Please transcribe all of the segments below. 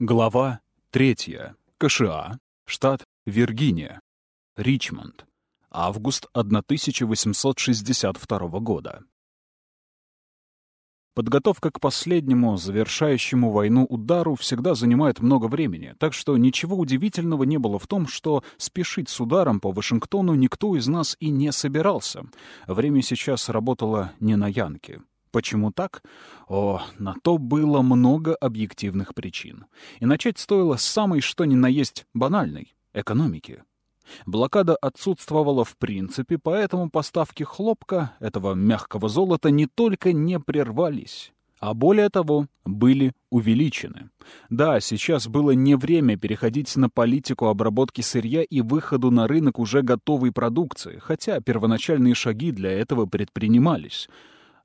Глава 3. КША. Штат Виргиния. Ричмонд. Август 1862 года. Подготовка к последнему, завершающему войну удару всегда занимает много времени, так что ничего удивительного не было в том, что спешить с ударом по Вашингтону никто из нас и не собирался. Время сейчас работало не на Янке. Почему так? О, на то было много объективных причин. И начать стоило с самой что ни на есть банальной — экономики. Блокада отсутствовала в принципе, поэтому поставки хлопка, этого мягкого золота, не только не прервались, а более того, были увеличены. Да, сейчас было не время переходить на политику обработки сырья и выходу на рынок уже готовой продукции, хотя первоначальные шаги для этого предпринимались —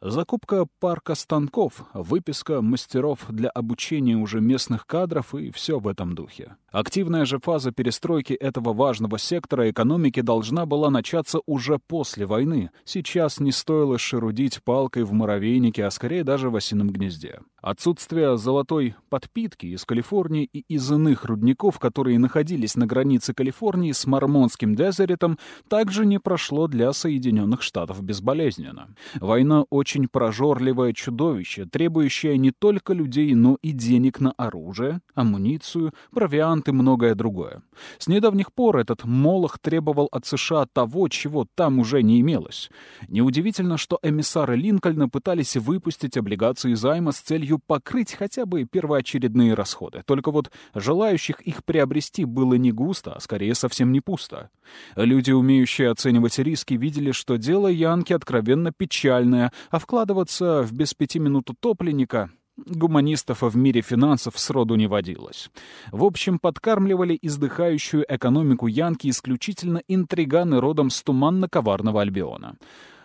Закупка парка станков, выписка мастеров для обучения уже местных кадров и все в этом духе. Активная же фаза перестройки этого важного сектора экономики должна была начаться уже после войны. Сейчас не стоило шерудить палкой в муравейнике, а скорее даже в осином гнезде. Отсутствие золотой подпитки из Калифорнии и из иных рудников, которые находились на границе Калифорнии с Мормонским дезертом, также не прошло для Соединенных Штатов безболезненно. Война очень прожорливое чудовище, требующее не только людей, но и денег на оружие, амуницию, провиант и многое другое. С недавних пор этот молох требовал от США того, чего там уже не имелось. Неудивительно, что эмиссары Линкольна пытались выпустить облигации займа с целью покрыть хотя бы первоочередные расходы. Только вот желающих их приобрести было не густо, а скорее совсем не пусто. Люди, умеющие оценивать риски, видели, что дело Янки откровенно печальное, а вкладываться в без пяти минут утопленника Гуманистов в мире финансов сроду не водилось. В общем, подкармливали издыхающую экономику Янки исключительно интриганы родом с туманно-коварного Альбиона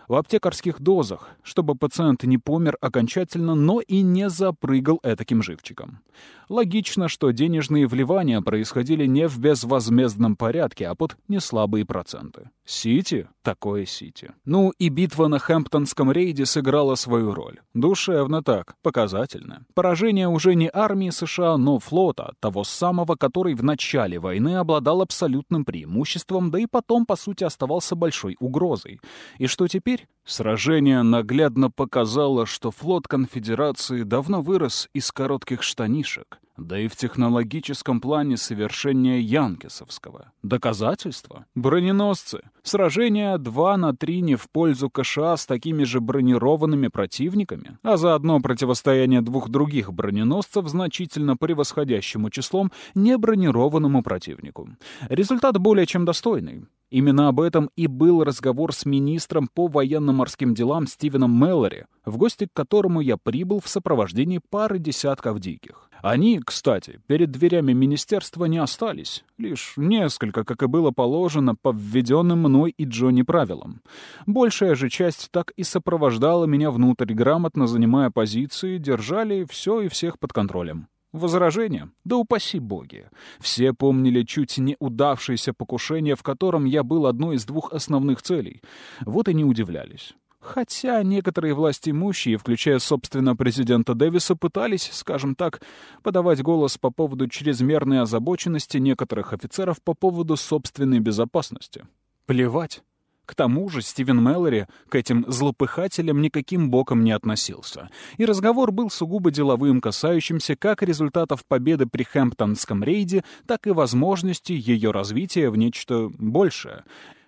в аптекарских дозах, чтобы пациент не помер окончательно, но и не запрыгал этаким живчиком. Логично, что денежные вливания происходили не в безвозмездном порядке, а под неслабые проценты. Сити — такое Сити. Ну и битва на Хэмптонском рейде сыграла свою роль. Душевно так, показательно. Поражение уже не армии США, но флота, того самого, который в начале войны обладал абсолютным преимуществом, да и потом, по сути, оставался большой угрозой. И что теперь? Сражение наглядно показало, что флот конфедерации давно вырос из коротких штанишек, да и в технологическом плане совершеннее Янкесовского. Доказательства? Броненосцы. Сражение 2 на 3 не в пользу КША с такими же бронированными противниками, а заодно противостояние двух других броненосцев значительно превосходящему числом небронированному противнику. Результат более чем достойный. Именно об этом и был разговор с министром по военно-морским делам Стивеном Мэллори, в гости к которому я прибыл в сопровождении пары десятков диких. Они, кстати, перед дверями министерства не остались, лишь несколько, как и было положено, по введенным мной и Джонни правилам. Большая же часть так и сопровождала меня внутрь, грамотно занимая позиции, держали все и всех под контролем. Возражения? Да упаси боги. Все помнили чуть не удавшееся покушение, в котором я был одной из двух основных целей. Вот и не удивлялись. Хотя некоторые власти имущие, включая, собственно, президента Дэвиса, пытались, скажем так, подавать голос по поводу чрезмерной озабоченности некоторых офицеров по поводу собственной безопасности. Плевать. К тому же Стивен Мэллори к этим злопыхателям никаким боком не относился, и разговор был сугубо деловым, касающимся как результатов победы при Хэмптонском рейде, так и возможности ее развития в нечто большее.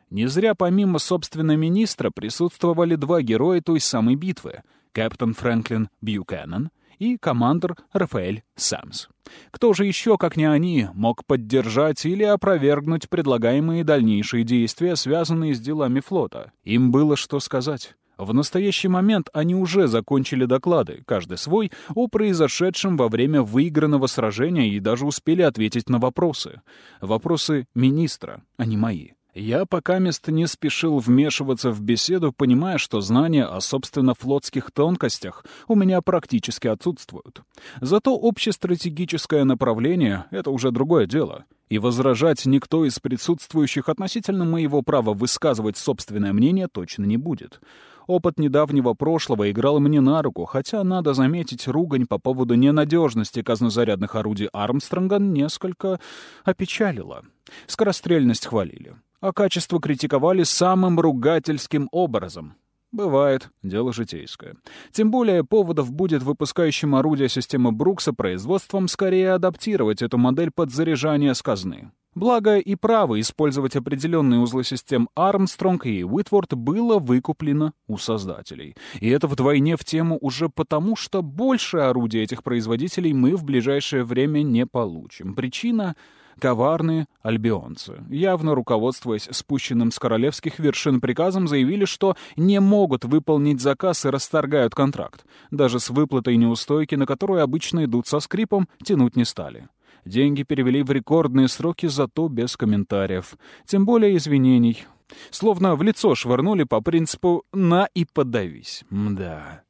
Не зря помимо собственного министра присутствовали два героя той самой битвы — капитан Фрэнклин Бьюкеннон и командор Рафаэль Сэмс. Кто же еще, как не они, мог поддержать или опровергнуть предлагаемые дальнейшие действия, связанные с делами флота? Им было что сказать. В настоящий момент они уже закончили доклады, каждый свой, о произошедшем во время выигранного сражения и даже успели ответить на вопросы. Вопросы министра, а не мои. Я пока место не спешил вмешиваться в беседу, понимая, что знания о, собственно, флотских тонкостях у меня практически отсутствуют. Зато общестратегическое направление — это уже другое дело. И возражать никто из присутствующих относительно моего права высказывать собственное мнение точно не будет. Опыт недавнего прошлого играл мне на руку, хотя, надо заметить, ругань по поводу ненадежности казнозарядных орудий Армстронга несколько опечалила. Скорострельность хвалили, а качество критиковали самым ругательским образом. Бывает, дело житейское. Тем более поводов будет выпускающим орудия системы Брукса производством скорее адаптировать эту модель под заряжание с казны. Благо и право использовать определенные узлы систем Армстронг и Уитворд было выкуплено у создателей. И это вдвойне в тему уже потому, что больше орудий этих производителей мы в ближайшее время не получим. Причина — коварные альбионцы, явно руководствуясь спущенным с королевских вершин приказом, заявили, что не могут выполнить заказ и расторгают контракт. Даже с выплатой неустойки, на которую обычно идут со скрипом, тянуть не стали. Деньги перевели в рекордные сроки, зато без комментариев. Тем более извинений. Словно в лицо швырнули по принципу «на и подавись». Мда.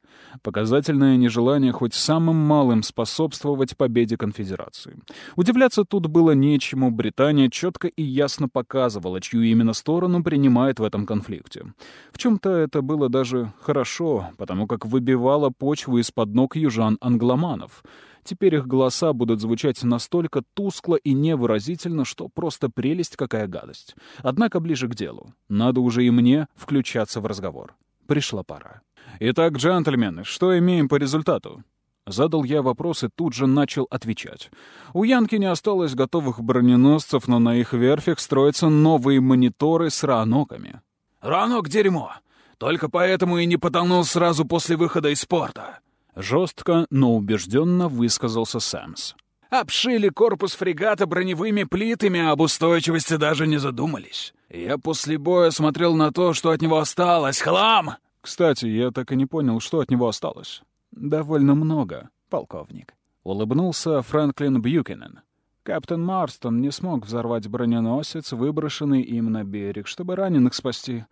Показательное нежелание хоть самым малым способствовать победе конфедерации. Удивляться тут было нечему, Британия четко и ясно показывала, чью именно сторону принимает в этом конфликте. В чем-то это было даже хорошо, потому как выбивало почву из-под ног южан-англоманов. Теперь их голоса будут звучать настолько тускло и невыразительно, что просто прелесть какая гадость. Однако ближе к делу. Надо уже и мне включаться в разговор. Пришла пора. «Итак, джентльмены, что имеем по результату?» Задал я вопрос и тут же начал отвечать. У Янки не осталось готовых броненосцев, но на их верфях строятся новые мониторы с раноками. «Ранок — дерьмо! Только поэтому и не потонул сразу после выхода из порта!» Жестко, но убежденно высказался Сэмс. «Обшили корпус фрегата броневыми плитами, а об устойчивости даже не задумались. Я после боя смотрел на то, что от него осталось. Хлам!» Кстати, я так и не понял, что от него осталось. Довольно много, полковник. Улыбнулся Фрэнклин Бьюкинен. Капитан Марстон не смог взорвать броненосец, выброшенный им на берег, чтобы раненых спасти.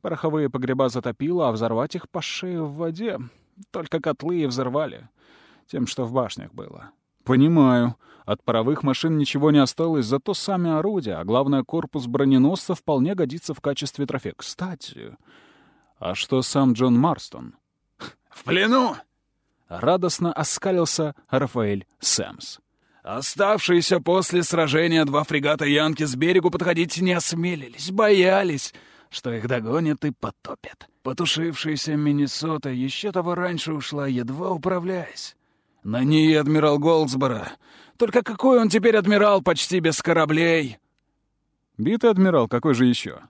Пороховые погреба затопило, а взорвать их по шее в воде. Только котлы и взорвали. Тем, что в башнях было. «Понимаю. От паровых машин ничего не осталось, зато сами орудия, а главное, корпус броненосца вполне годится в качестве трофея. Кстати, а что сам Джон Марстон? «В плену!» — радостно оскалился Рафаэль Сэмс. «Оставшиеся после сражения два фрегата Янки с берегу подходить не осмелились, боялись, что их догонят и потопят. Потушившаяся Миннесота еще того раньше ушла, едва управляясь. На ней адмирал Голдсбора. Только какой он теперь адмирал почти без кораблей?» «Битый адмирал, какой же еще?»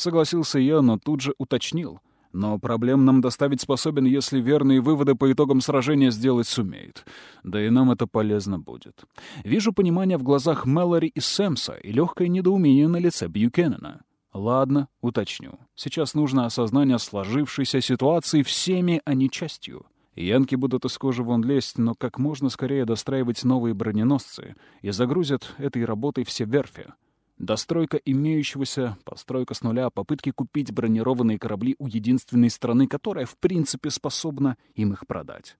Согласился я, но тут же уточнил. Но проблем нам доставить способен, если верные выводы по итогам сражения сделать сумеет. Да и нам это полезно будет. Вижу понимание в глазах Мэлори и Сэмса и легкое недоумение на лице Бьюкеннена. Ладно, уточню. Сейчас нужно осознание сложившейся ситуации всеми, а не частью. Янки будут из кожи вон лезть, но как можно скорее достраивать новые броненосцы и загрузят этой работой все верфи. Достройка имеющегося, постройка с нуля, попытки купить бронированные корабли у единственной страны, которая, в принципе, способна им их продать.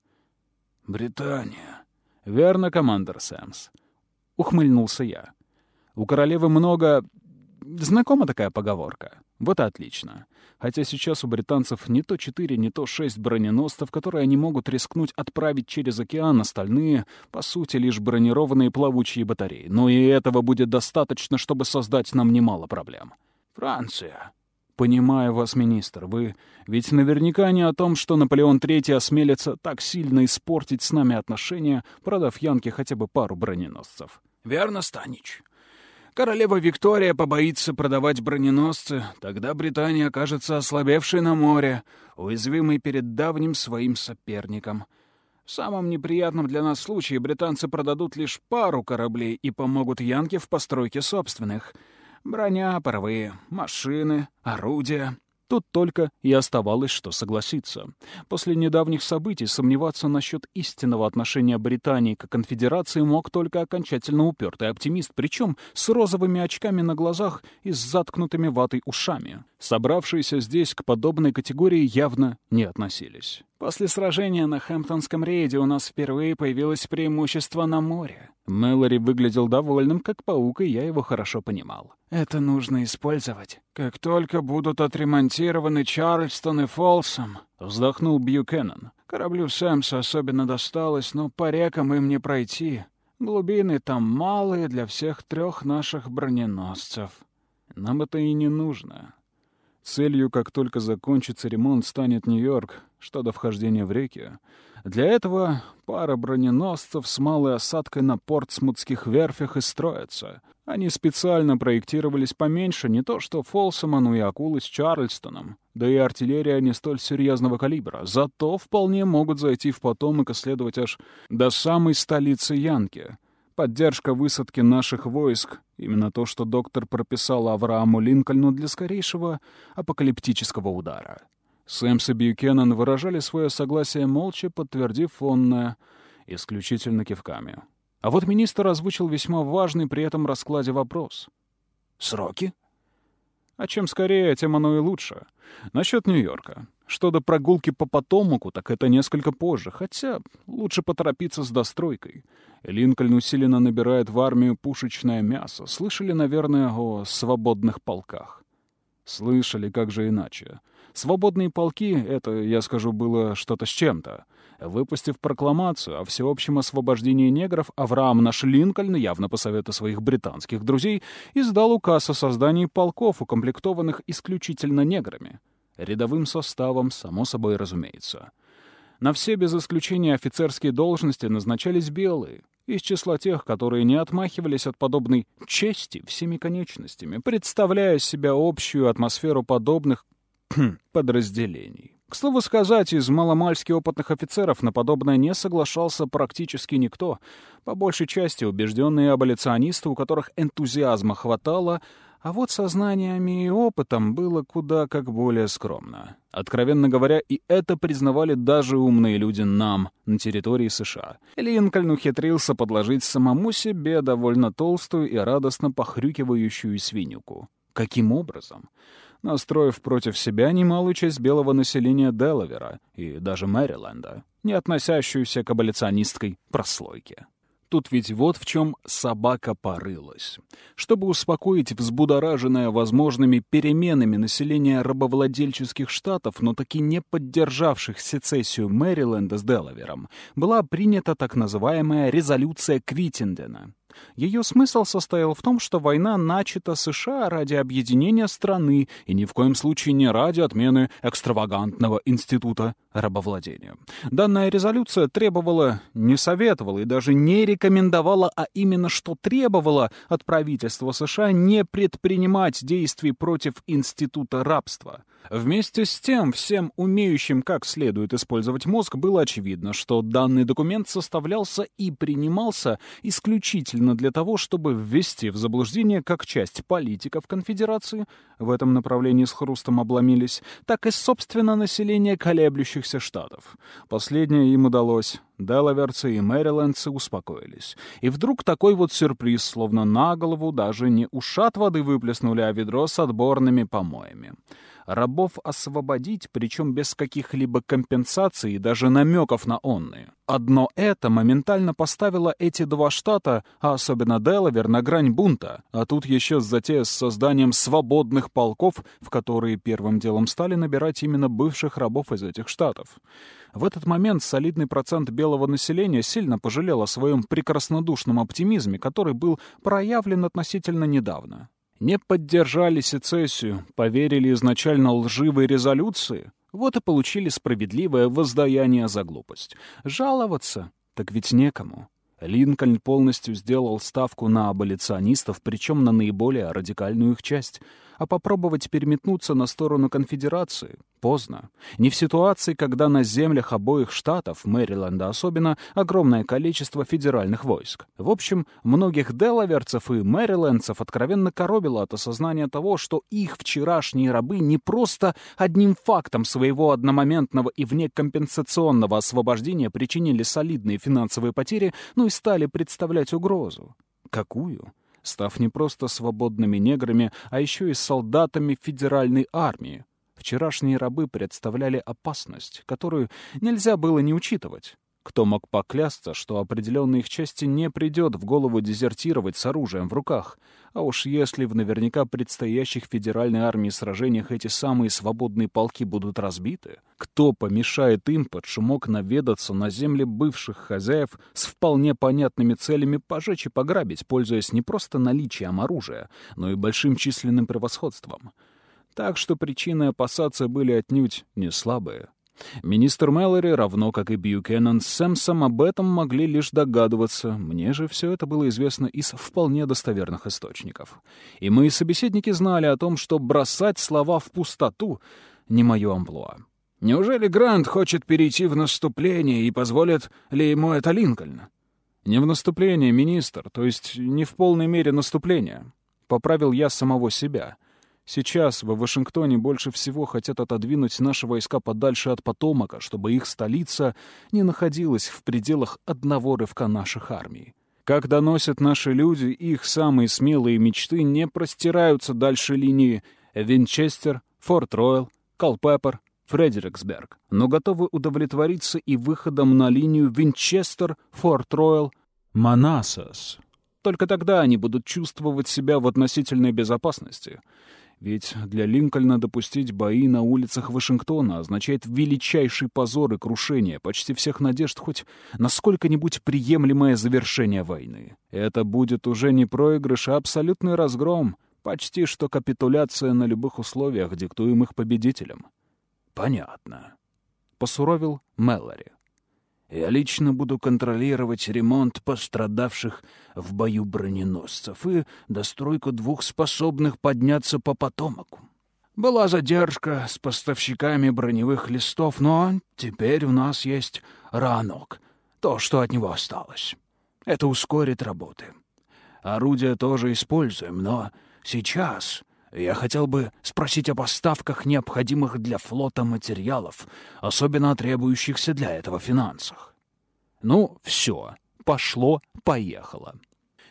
«Британия». «Верно, командор Сэмс». Ухмыльнулся я. «У королевы много Знакома такая поговорка? Вот и отлично. Хотя сейчас у британцев не то четыре, не то шесть броненосцев, которые они могут рискнуть отправить через океан, остальные, по сути, лишь бронированные плавучие батареи. Но и этого будет достаточно, чтобы создать нам немало проблем. Франция. Понимаю вас, министр. Вы ведь наверняка не о том, что Наполеон III осмелится так сильно испортить с нами отношения, продав Янке хотя бы пару броненосцев. Верно, Станич. Королева Виктория побоится продавать броненосцы, тогда Британия окажется ослабевшей на море, уязвимой перед давним своим соперником. В самом неприятном для нас случае британцы продадут лишь пару кораблей и помогут Янке в постройке собственных. Броня, паровые, машины, орудия. Тут только и оставалось, что согласиться. После недавних событий сомневаться насчет истинного отношения Британии к конфедерации мог только окончательно упертый оптимист, причем с розовыми очками на глазах и с заткнутыми ватой ушами. Собравшиеся здесь к подобной категории явно не относились. После сражения на Хэмптонском рейде у нас впервые появилось преимущество на море. Мэлори выглядел довольным, как паук, и я его хорошо понимал. «Это нужно использовать. Как только будут отремонтированы Чарльстон и Фолсом», — вздохнул Бьюкеннон. «Кораблю Сэмса особенно досталось, но по рекам им не пройти. Глубины там малые для всех трех наших броненосцев». «Нам это и не нужно. Целью, как только закончится ремонт, станет Нью-Йорк, что до вхождения в реки. Для этого пара броненосцев с малой осадкой на портсмутских верфях и строятся. Они специально проектировались поменьше, не то что Фолсоману и Акулы с Чарльстоном. Да и артиллерия не столь серьезного калибра. Зато вполне могут зайти в потомок и следовать аж до самой столицы Янки. Поддержка высадки наших войск — именно то, что доктор прописал Аврааму Линкольну для скорейшего апокалиптического удара. Сэмс и Бьюкеннон выражали свое согласие молча, подтвердив онное исключительно кивками. А вот министр озвучил весьма важный при этом раскладе вопрос. «Сроки?» А чем скорее, тем оно и лучше. Насчет Нью-Йорка. Что до прогулки по Потомаку, так это несколько позже, хотя лучше поторопиться с достройкой. Линкольн усиленно набирает в армию пушечное мясо. Слышали, наверное, о свободных полках? Слышали, как же иначе. Свободные полки — это, я скажу, было что-то с чем-то. Выпустив прокламацию о всеобщем освобождении негров, Авраам наш Линкольн, явно по совету своих британских друзей, издал указ о создании полков, укомплектованных исключительно неграми. Рядовым составом, само собой разумеется. На все без исключения офицерские должности назначались белые, из числа тех, которые не отмахивались от подобной чести всеми конечностями, представляя себя общую атмосферу подобных подразделений. К слову сказать, из маломальски опытных офицеров на подобное не соглашался практически никто. По большей части убежденные аболиционисты, у которых энтузиазма хватало, а вот со знаниями и опытом было куда как более скромно. Откровенно говоря, и это признавали даже умные люди нам, на территории США. Линкольн ухитрился подложить самому себе довольно толстую и радостно похрюкивающую свинюку. Каким образом? Настроив против себя немалую часть белого населения Делавера и даже Мэриленда, не относящуюся к аболиционистской прослойке. Тут ведь вот в чем собака порылась. Чтобы успокоить взбудораженное возможными переменами населения рабовладельческих штатов, но таки не поддержавших сецессию Мэриленда с Делавером, была принята так называемая резолюция Квиттендена, ее смысл состоял в том, что война начата США ради объединения страны и ни в коем случае не ради отмены экстравагантного института рабовладения. Данная резолюция требовала, не советовала и даже не рекомендовала, а именно что требовала от правительства США не предпринимать действий против института рабства. Вместе с тем, всем умеющим как следует использовать мозг, было очевидно, что данный документ составлялся и принимался исключительно для того, чтобы ввести в заблуждение как часть политиков конфедерации, в этом направлении с хрустом обломились, так и, собственно, население колеблющихся штатов. Последнее им удалось. Делаверцы и мэрилендцы успокоились. И вдруг такой вот сюрприз, словно на голову даже не ушат воды выплеснули, а ведро с отборными помоями рабов освободить, причем без каких-либо компенсаций и даже намеков на онные. Одно это моментально поставило эти два штата, а особенно Делавер, на грань бунта, а тут еще затея с созданием свободных полков, в которые первым делом стали набирать именно бывших рабов из этих штатов. В этот момент солидный процент белого населения сильно пожалел о своем прекраснодушном оптимизме, который был проявлен относительно недавно не поддержали сецессию, поверили изначально лживой резолюции, вот и получили справедливое воздаяние за глупость. Жаловаться? Так ведь некому. Линкольн полностью сделал ставку на аболиционистов, причем на наиболее радикальную их часть — а попробовать переметнуться на сторону конфедерации поздно. Не в ситуации, когда на землях обоих штатов, Мэриленда особенно, огромное количество федеральных войск. В общем, многих делаверцев и мэрилендцев откровенно коробило от осознания того, что их вчерашние рабы не просто одним фактом своего одномоментного и внекомпенсационного освобождения причинили солидные финансовые потери, но и стали представлять угрозу. Какую? Став не просто свободными неграми, а еще и солдатами федеральной армии. Вчерашние рабы представляли опасность, которую нельзя было не учитывать. Кто мог поклясться, что определенной их части не придет в голову дезертировать с оружием в руках? А уж если в наверняка предстоящих федеральной армии сражениях эти самые свободные полки будут разбиты, кто помешает им под шумок наведаться на земли бывших хозяев с вполне понятными целями пожечь и пограбить, пользуясь не просто наличием оружия, но и большим численным превосходством? Так что причины опасаться были отнюдь не слабые. Министр Мэлори, равно как и Бьюкеннон с Сэмсом, об этом могли лишь догадываться. Мне же все это было известно из вполне достоверных источников. И мои собеседники знали о том, что бросать слова в пустоту — не мое амплуа. Неужели Грант хочет перейти в наступление и позволит ли ему это Линкольн? Не в наступление, министр, то есть не в полной мере наступление. Поправил я самого себя — Сейчас в Вашингтоне больше всего хотят отодвинуть наши войска подальше от Потомака, чтобы их столица не находилась в пределах одного рывка наших армий. Как доносят наши люди, их самые смелые мечты не простираются дальше линии Винчестер, Форт Ройл, Колпеппер, Фредериксберг, но готовы удовлетвориться и выходом на линию Винчестер, Форт Ройл, Манасас. Только тогда они будут чувствовать себя в относительной безопасности — ведь для Линкольна допустить бои на улицах Вашингтона означает величайший позор и крушение почти всех надежд хоть на сколько-нибудь приемлемое завершение войны. Это будет уже не проигрыш, а абсолютный разгром, почти что капитуляция на любых условиях, диктуемых победителем. «Понятно», — посуровил Мэллори. Я лично буду контролировать ремонт пострадавших в бою броненосцев и достройку двух способных подняться по потомоку. Была задержка с поставщиками броневых листов, но теперь у нас есть ранок, то, что от него осталось. Это ускорит работы. Орудия тоже используем, но сейчас я хотел бы спросить о поставках необходимых для флота материалов, особенно требующихся для этого финансах. Ну, все, пошло-поехало.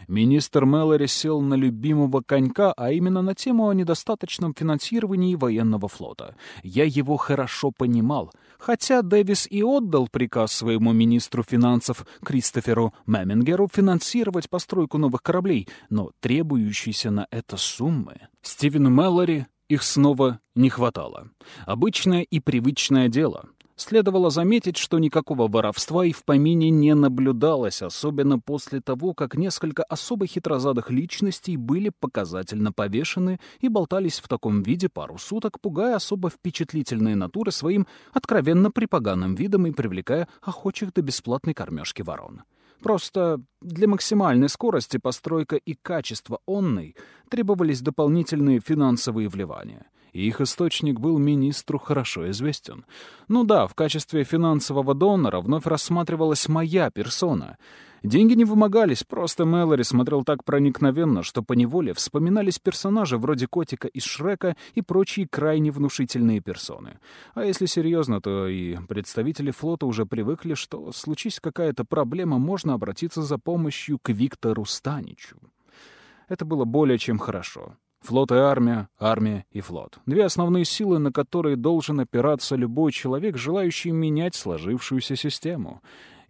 Министр Мэлори сел на любимого конька, а именно на тему о недостаточном финансировании военного флота. Я его хорошо понимал, хотя Дэвис и отдал приказ своему министру финансов Кристоферу Мемингеру финансировать постройку новых кораблей, но требующиеся на это суммы Стивену Мэлори их снова не хватало. Обычное и привычное дело — Следовало заметить, что никакого воровства и в помине не наблюдалось, особенно после того, как несколько особо хитрозадых личностей были показательно повешены и болтались в таком виде пару суток, пугая особо впечатлительные натуры своим откровенно припоганым видом и привлекая охочих до бесплатной кормежки ворон. Просто для максимальной скорости постройка и качества онной требовались дополнительные финансовые вливания — и их источник был министру хорошо известен. Ну да, в качестве финансового донора вновь рассматривалась моя персона. Деньги не вымогались, просто Мэлори смотрел так проникновенно, что поневоле вспоминались персонажи вроде Котика из Шрека и прочие крайне внушительные персоны. А если серьезно, то и представители флота уже привыкли, что, случись какая-то проблема, можно обратиться за помощью к Виктору Станичу. Это было более чем хорошо. Флот и армия, армия и флот. Две основные силы, на которые должен опираться любой человек, желающий менять сложившуюся систему.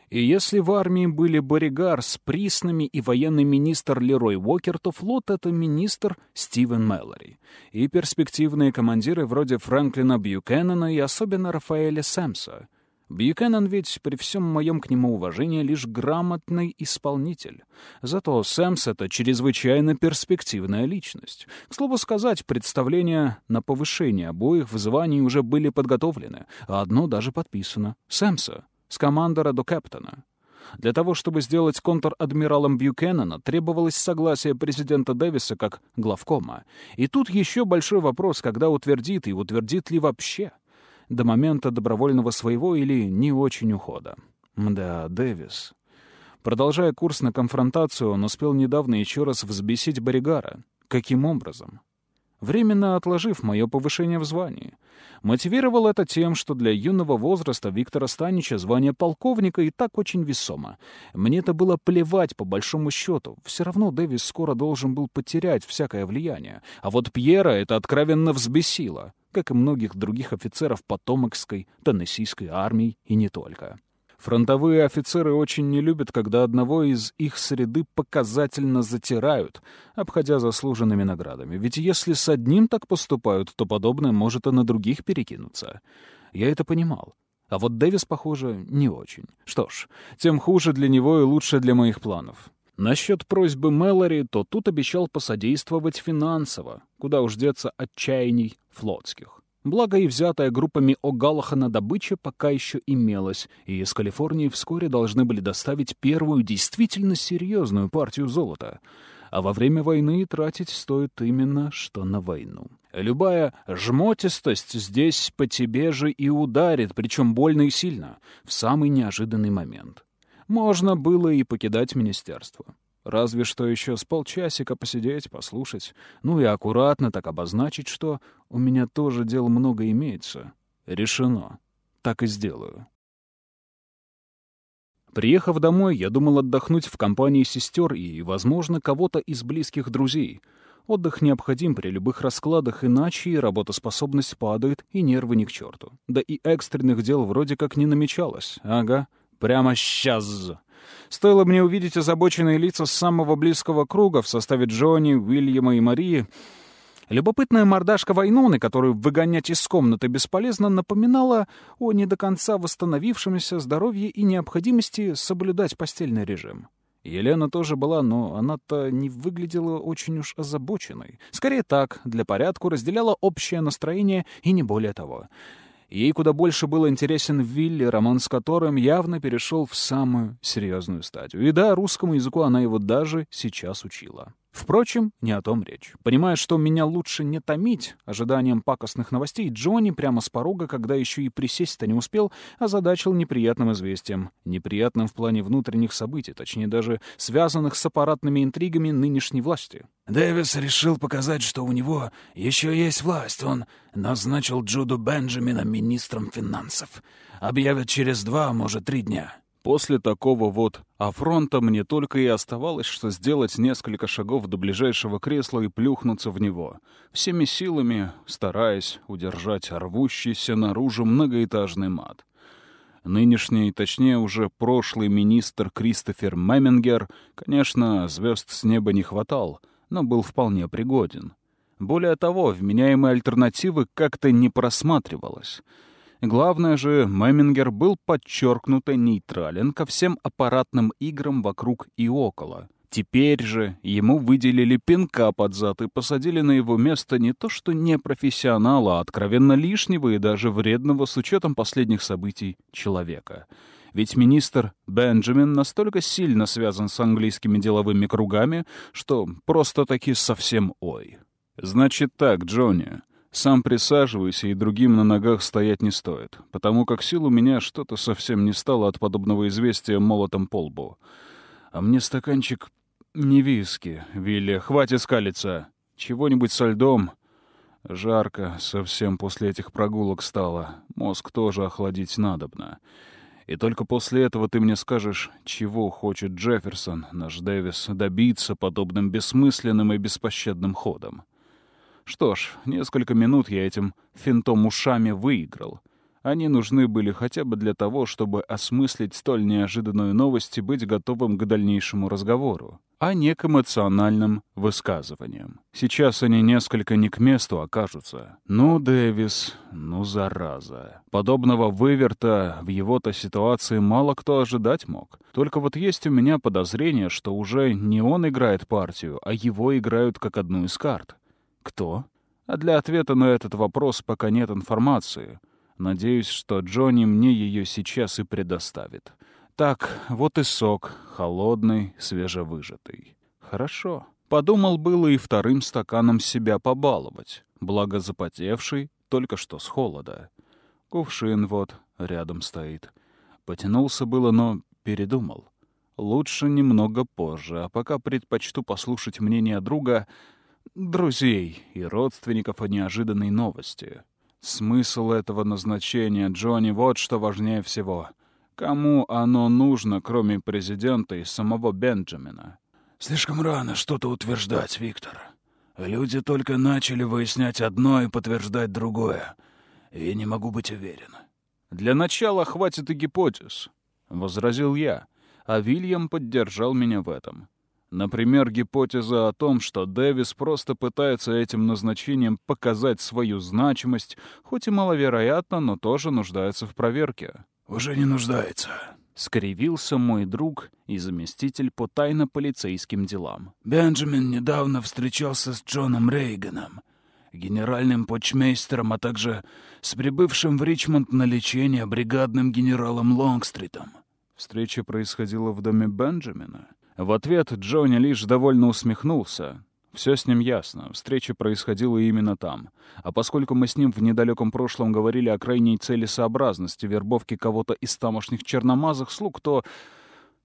И если в армии были Боригар с приснами и военный министр Лерой Уокер, то флот — это министр Стивен Мэллори. И перспективные командиры вроде Фрэнклина Бьюкеннона и особенно Рафаэля Сэмса — Бьюкеннон ведь при всем моем к нему уважении лишь грамотный исполнитель. Зато Сэмс — это чрезвычайно перспективная личность. К слову сказать, представления на повышение обоих в звании уже были подготовлены, а одно даже подписано. Сэмса, с командора до капитана. Для того, чтобы сделать контр-адмиралом Бьюкеннона, требовалось согласие президента Дэвиса как главкома. И тут еще большой вопрос, когда утвердит и утвердит ли вообще — до момента добровольного своего или не очень ухода. Мда, Дэвис. Продолжая курс на конфронтацию, он успел недавно еще раз взбесить Боригара. Каким образом? Временно отложив мое повышение в звании. Мотивировал это тем, что для юного возраста Виктора Станича звание полковника и так очень весомо. Мне-то было плевать по большому счету. Все равно Дэвис скоро должен был потерять всякое влияние. А вот Пьера это откровенно взбесило как и многих других офицеров Потомокской, Теннессийской армии и не только. Фронтовые офицеры очень не любят, когда одного из их среды показательно затирают, обходя заслуженными наградами. Ведь если с одним так поступают, то подобное может и на других перекинуться. Я это понимал. А вот Дэвис, похоже, не очень. Что ж, тем хуже для него и лучше для моих планов. Насчет просьбы Мэлори, то тут обещал посодействовать финансово, куда уж деться отчаяний флотских. Благо и взятая группами О'Галлахана добыча пока еще имелась, и из Калифорнии вскоре должны были доставить первую действительно серьезную партию золота. А во время войны тратить стоит именно что на войну. Любая жмотистость здесь по тебе же и ударит, причем больно и сильно, в самый неожиданный момент. Можно было и покидать министерство. Разве что еще с полчасика посидеть, послушать. Ну и аккуратно так обозначить, что у меня тоже дел много имеется. Решено. Так и сделаю. Приехав домой, я думал отдохнуть в компании сестер и, возможно, кого-то из близких друзей. Отдых необходим при любых раскладах, иначе работоспособность падает, и нервы ни к черту. Да и экстренных дел вроде как не намечалось. Ага, прямо сейчас. Стоило мне увидеть озабоченные лица с самого близкого круга в составе Джонни, Уильяма и Марии. Любопытная мордашка Вайноны, которую выгонять из комнаты бесполезно, напоминала о не до конца восстановившемся здоровье и необходимости соблюдать постельный режим. Елена тоже была, но она-то не выглядела очень уж озабоченной. Скорее так, для порядку разделяла общее настроение и не более того. Ей куда больше был интересен Вилли, роман с которым явно перешел в самую серьезную стадию. И да, русскому языку она его даже сейчас учила. Впрочем, не о том речь. Понимая, что меня лучше не томить ожиданием пакостных новостей, Джонни прямо с порога, когда еще и присесть-то не успел, озадачил неприятным известием. Неприятным в плане внутренних событий, точнее даже связанных с аппаратными интригами нынешней власти. Дэвис решил показать, что у него еще есть власть. Он назначил Джуду Бенджамина министром финансов. Объявят через два, а может, три дня. После такого вот афронта мне только и оставалось, что сделать несколько шагов до ближайшего кресла и плюхнуться в него, всеми силами стараясь удержать рвущийся наружу многоэтажный мат. Нынешний, точнее уже прошлый министр Кристофер Мемингер, конечно, звезд с неба не хватал, но был вполне пригоден. Более того, вменяемой альтернативы как-то не просматривалось — Главное же, Мемингер был подчеркнуто нейтрален ко всем аппаратным играм вокруг и около. Теперь же ему выделили пинка под зад и посадили на его место не то что не профессионала, а откровенно лишнего и даже вредного с учетом последних событий человека. Ведь министр Бенджамин настолько сильно связан с английскими деловыми кругами, что просто-таки совсем ой. «Значит так, Джонни», сам присаживайся, и другим на ногах стоять не стоит, потому как сил у меня что-то совсем не стало от подобного известия молотом по лбу. А мне стаканчик не виски, Вилли, хватит скалиться. Чего-нибудь со льдом. Жарко совсем после этих прогулок стало. Мозг тоже охладить надобно. И только после этого ты мне скажешь, чего хочет Джефферсон, наш Дэвис, добиться подобным бессмысленным и беспощадным ходом. Что ж, несколько минут я этим финтом ушами выиграл. Они нужны были хотя бы для того, чтобы осмыслить столь неожиданную новость и быть готовым к дальнейшему разговору, а не к эмоциональным высказываниям. Сейчас они несколько не к месту окажутся. Ну, Дэвис, ну, зараза. Подобного выверта в его-то ситуации мало кто ожидать мог. Только вот есть у меня подозрение, что уже не он играет партию, а его играют как одну из карт. Кто? А для ответа на этот вопрос пока нет информации. Надеюсь, что Джонни мне ее сейчас и предоставит. Так, вот и сок, холодный, свежевыжатый. Хорошо. Подумал было и вторым стаканом себя побаловать. Благо запотевший, только что с холода. Кувшин вот рядом стоит. Потянулся было, но передумал. Лучше немного позже, а пока предпочту послушать мнение друга друзей и родственников о неожиданной новости. Смысл этого назначения, Джонни, вот что важнее всего. Кому оно нужно, кроме президента и самого Бенджамина? Слишком рано что-то утверждать, Виктор. Люди только начали выяснять одно и подтверждать другое. И не могу быть уверен. Для начала хватит и гипотез. — возразил я, а Вильям поддержал меня в этом. Например, гипотеза о том, что Дэвис просто пытается этим назначением показать свою значимость, хоть и маловероятно, но тоже нуждается в проверке. «Уже не нуждается», — скривился мой друг и заместитель по тайно-полицейским делам. «Бенджамин недавно встречался с Джоном Рейганом, генеральным почмейстером, а также с прибывшим в Ричмонд на лечение бригадным генералом Лонгстритом». Встреча происходила в доме Бенджамина. В ответ Джонни лишь довольно усмехнулся. Все с ним ясно. Встреча происходила именно там. А поскольку мы с ним в недалеком прошлом говорили о крайней целесообразности вербовки кого-то из тамошних черномазых слуг, то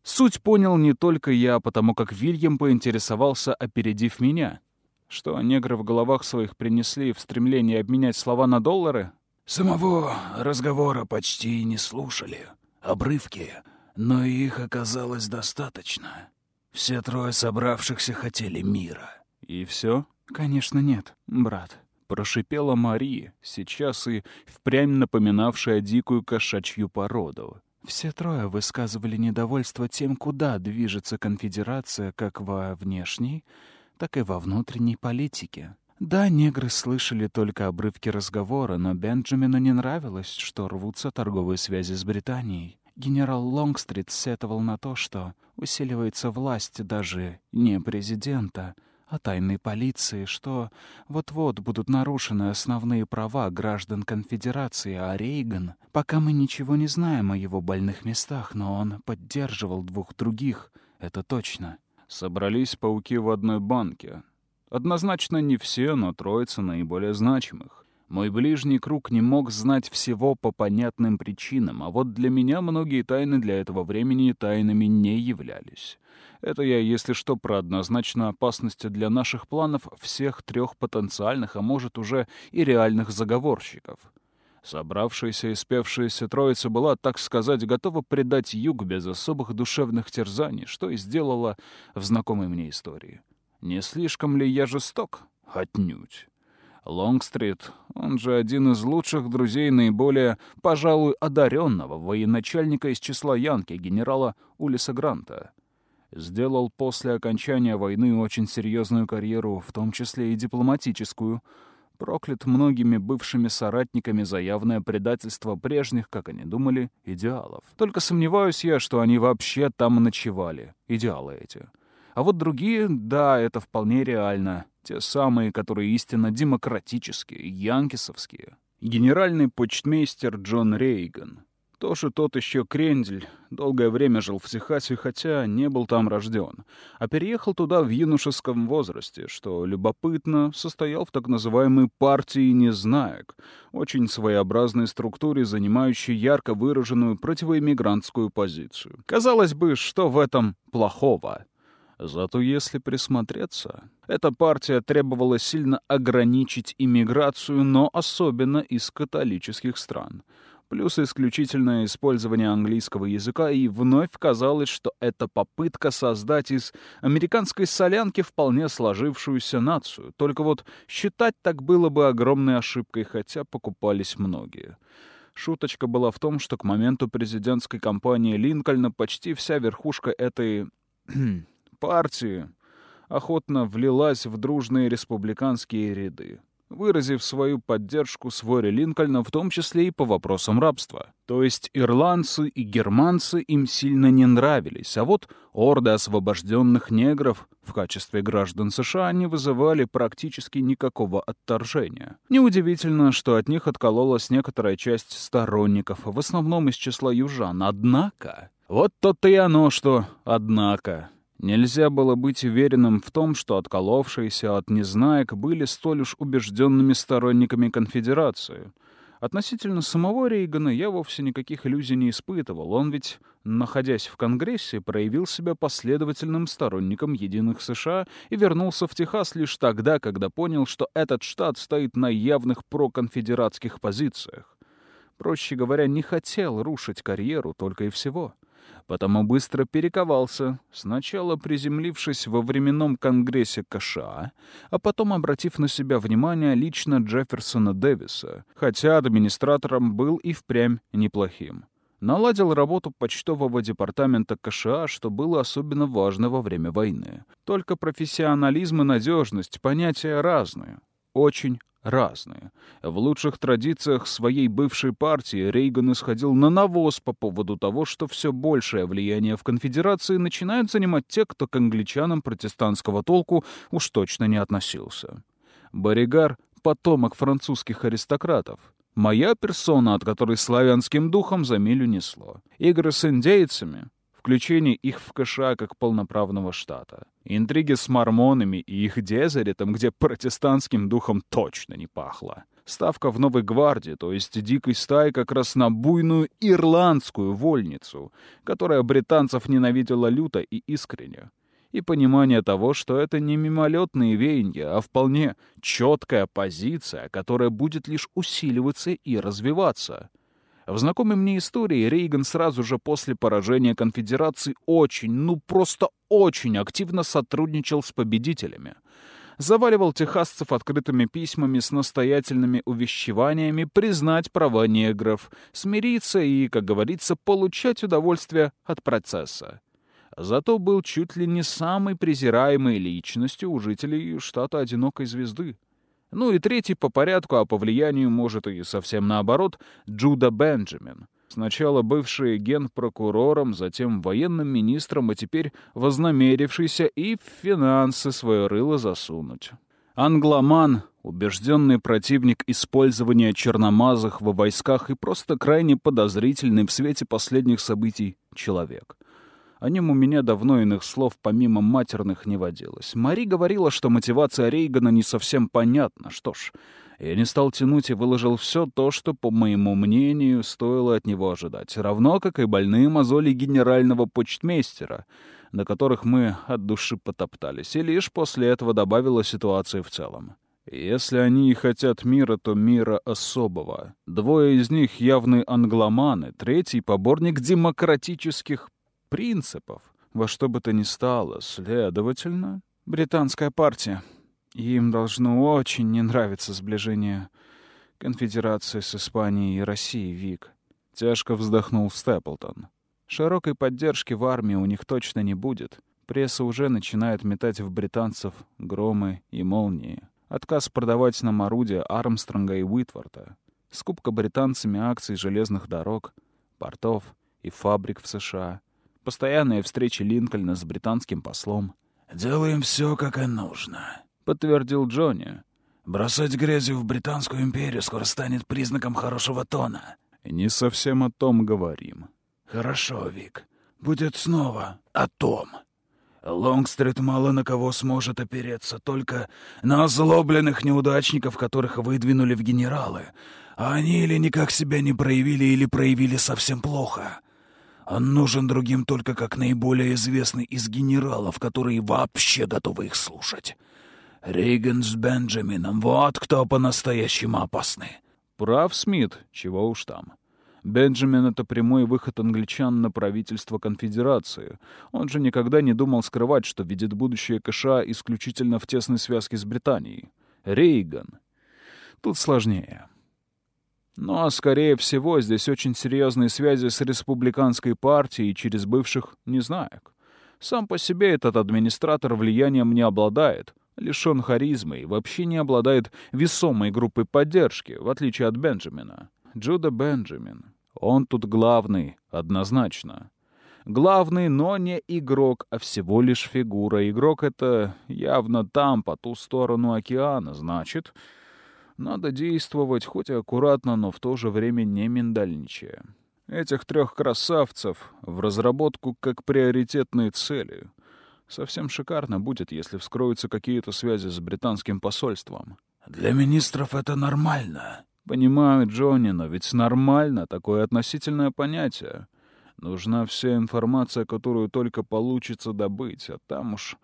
суть понял не только я, потому как Вильям поинтересовался, опередив меня. Что, негры в головах своих принесли в стремлении обменять слова на доллары? Самого разговора почти не слушали. Обрывки. Но их оказалось достаточно. Все трое собравшихся хотели мира. И все? Конечно, нет, брат. Прошипела Мария, сейчас и впрямь напоминавшая дикую кошачью породу. Все трое высказывали недовольство тем, куда движется конфедерация как во внешней, так и во внутренней политике. Да, негры слышали только обрывки разговора, но Бенджамину не нравилось, что рвутся торговые связи с Британией. Генерал Лонгстрит сетовал на то, что усиливается власть даже не президента, а тайной полиции, что вот-вот будут нарушены основные права граждан конфедерации, а Рейган... Пока мы ничего не знаем о его больных местах, но он поддерживал двух других, это точно. Собрались пауки в одной банке. Однозначно не все, но троица наиболее значимых. Мой ближний круг не мог знать всего по понятным причинам, а вот для меня многие тайны для этого времени тайнами не являлись. Это я, если что, про однозначную опасность для наших планов всех трех потенциальных, а может уже и реальных заговорщиков. Собравшаяся и спевшаяся троица была, так сказать, готова предать юг без особых душевных терзаний, что и сделала в знакомой мне истории. Не слишком ли я жесток? Отнюдь. Лонгстрит, он же один из лучших друзей наиболее, пожалуй, одаренного военачальника из числа Янки, генерала Улиса Гранта. Сделал после окончания войны очень серьезную карьеру, в том числе и дипломатическую. Проклят многими бывшими соратниками за явное предательство прежних, как они думали, идеалов. Только сомневаюсь я, что они вообще там ночевали, идеалы эти. А вот другие, да, это вполне реально. Те самые, которые истинно демократические, янкисовские. Генеральный почтмейстер Джон Рейган. Тоже тот еще крендель. Долгое время жил в Техасе, хотя не был там рожден. А переехал туда в юношеском возрасте, что любопытно, состоял в так называемой партии незнаек, очень своеобразной структуре, занимающей ярко выраженную противоиммигрантскую позицию. Казалось бы, что в этом плохого? Зато если присмотреться, эта партия требовала сильно ограничить иммиграцию, но особенно из католических стран. Плюс исключительное использование английского языка, и вновь казалось, что это попытка создать из американской солянки вполне сложившуюся нацию. Только вот считать так было бы огромной ошибкой, хотя покупались многие. Шуточка была в том, что к моменту президентской кампании Линкольна почти вся верхушка этой партии охотно влилась в дружные республиканские ряды, выразив свою поддержку своре Линкольна, в том числе и по вопросам рабства. То есть ирландцы и германцы им сильно не нравились, а вот орды освобожденных негров в качестве граждан США не вызывали практически никакого отторжения. Неудивительно, что от них откололась некоторая часть сторонников, в основном из числа южан. Однако... Вот то-то и оно, что «однако». Нельзя было быть уверенным в том, что отколовшиеся от незнаек были столь уж убежденными сторонниками конфедерации. Относительно самого Рейгана я вовсе никаких иллюзий не испытывал. Он ведь, находясь в Конгрессе, проявил себя последовательным сторонником Единых США и вернулся в Техас лишь тогда, когда понял, что этот штат стоит на явных проконфедератских позициях. Проще говоря, не хотел рушить карьеру только и всего потому быстро перековался, сначала приземлившись во временном Конгрессе КША, а потом обратив на себя внимание лично Джефферсона Дэвиса, хотя администратором был и впрямь неплохим. наладил работу почтового департамента КША, что было особенно важно во время войны. Только профессионализм и надежность — понятия разные. Очень разные. В лучших традициях своей бывшей партии Рейган исходил на навоз по поводу того, что все большее влияние в конфедерации начинают занимать те, кто к англичанам протестантского толку уж точно не относился. Боригар — потомок французских аристократов. Моя персона, от которой славянским духом за милю несло. Игры с индейцами, включение их в КША как полноправного штата. Интриги с мормонами и их дезеретом, где протестантским духом точно не пахло. Ставка в Новой гвардии, то есть дикой стаи как раз на буйную ирландскую вольницу, которая британцев ненавидела люто и искренне и понимание того, что это не мимолетные веяния, а вполне четкая позиция, которая будет лишь усиливаться и развиваться. В знакомой мне истории Рейган сразу же после поражения конфедерации очень, ну просто очень активно сотрудничал с победителями. Заваливал техасцев открытыми письмами с настоятельными увещеваниями признать права негров, смириться и, как говорится, получать удовольствие от процесса зато был чуть ли не самой презираемой личностью у жителей штата Одинокой Звезды. Ну и третий по порядку, а по влиянию, может, и совсем наоборот, Джуда Бенджамин. Сначала бывший генпрокурором, затем военным министром, а теперь вознамерившийся и в финансы свое рыло засунуть. Англоман, убежденный противник использования черномазых во войсках и просто крайне подозрительный в свете последних событий человек. О нем у меня давно иных слов помимо матерных не водилось. Мари говорила, что мотивация Рейгана не совсем понятна. Что ж, я не стал тянуть и выложил все то, что, по моему мнению, стоило от него ожидать. Равно, как и больные мозоли генерального почтмейстера, на которых мы от души потоптались. И лишь после этого добавила ситуации в целом. Если они и хотят мира, то мира особого. Двое из них явные англоманы, третий — поборник демократических принципов. Во что бы то ни стало, следовательно, британская партия. Им должно очень не нравиться сближение конфедерации с Испанией и Россией, Вик. Тяжко вздохнул Степлтон. Широкой поддержки в армии у них точно не будет. Пресса уже начинает метать в британцев громы и молнии. Отказ продавать нам орудия Армстронга и Уитворта. Скупка британцами акций железных дорог, портов и фабрик в США — Постоянные встречи Линкольна с британским послом. «Делаем все, как и нужно», — подтвердил Джонни. «Бросать грязью в Британскую империю скоро станет признаком хорошего тона». «Не совсем о том говорим». «Хорошо, Вик. Будет снова о том». Лонгстрит мало на кого сможет опереться, только на озлобленных неудачников, которых выдвинули в генералы. А они или никак себя не проявили, или проявили совсем плохо. Он нужен другим только как наиболее известный из генералов, которые вообще готовы их слушать. Рейган с Бенджамином — вот кто по-настоящему опасны. Прав Смит, чего уж там. Бенджамин — это прямой выход англичан на правительство конфедерации. Он же никогда не думал скрывать, что видит будущее КША исключительно в тесной связке с Британией. Рейган. Тут сложнее. Ну а скорее всего, здесь очень серьезные связи с республиканской партией через бывших незнаек. Сам по себе этот администратор влиянием не обладает, лишен харизмы и вообще не обладает весомой группой поддержки, в отличие от Бенджамина. Джуда Бенджамин. Он тут главный, однозначно. Главный, но не игрок, а всего лишь фигура. Игрок — это явно там, по ту сторону океана, значит... Надо действовать хоть и аккуратно, но в то же время не миндальничая. Этих трех красавцев в разработку как приоритетные цели. Совсем шикарно будет, если вскроются какие-то связи с британским посольством. «Для министров это нормально». «Понимаю, Джонни, но ведь нормально — такое относительное понятие. Нужна вся информация, которую только получится добыть, а там уж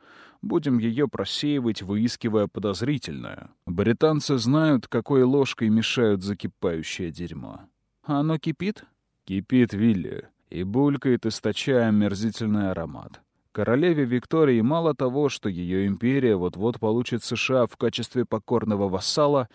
будем ее просеивать, выискивая подозрительное. Британцы знают, какой ложкой мешают закипающее дерьмо. А оно кипит? Кипит, Вилли, и булькает, источая омерзительный аромат. Королеве Виктории мало того, что ее империя вот-вот получит США в качестве покорного вассала,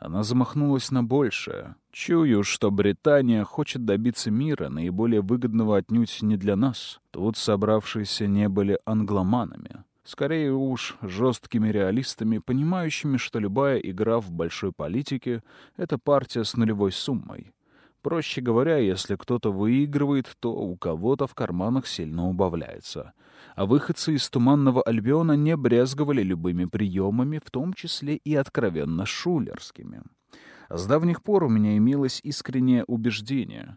Она замахнулась на большее. Чую, что Британия хочет добиться мира, наиболее выгодного отнюдь не для нас. Тут собравшиеся не были англоманами. Скорее уж, жесткими реалистами, понимающими, что любая игра в большой политике — это партия с нулевой суммой. Проще говоря, если кто-то выигрывает, то у кого-то в карманах сильно убавляется. А выходцы из Туманного Альбиона не брезговали любыми приемами, в том числе и откровенно шулерскими. С давних пор у меня имелось искреннее убеждение.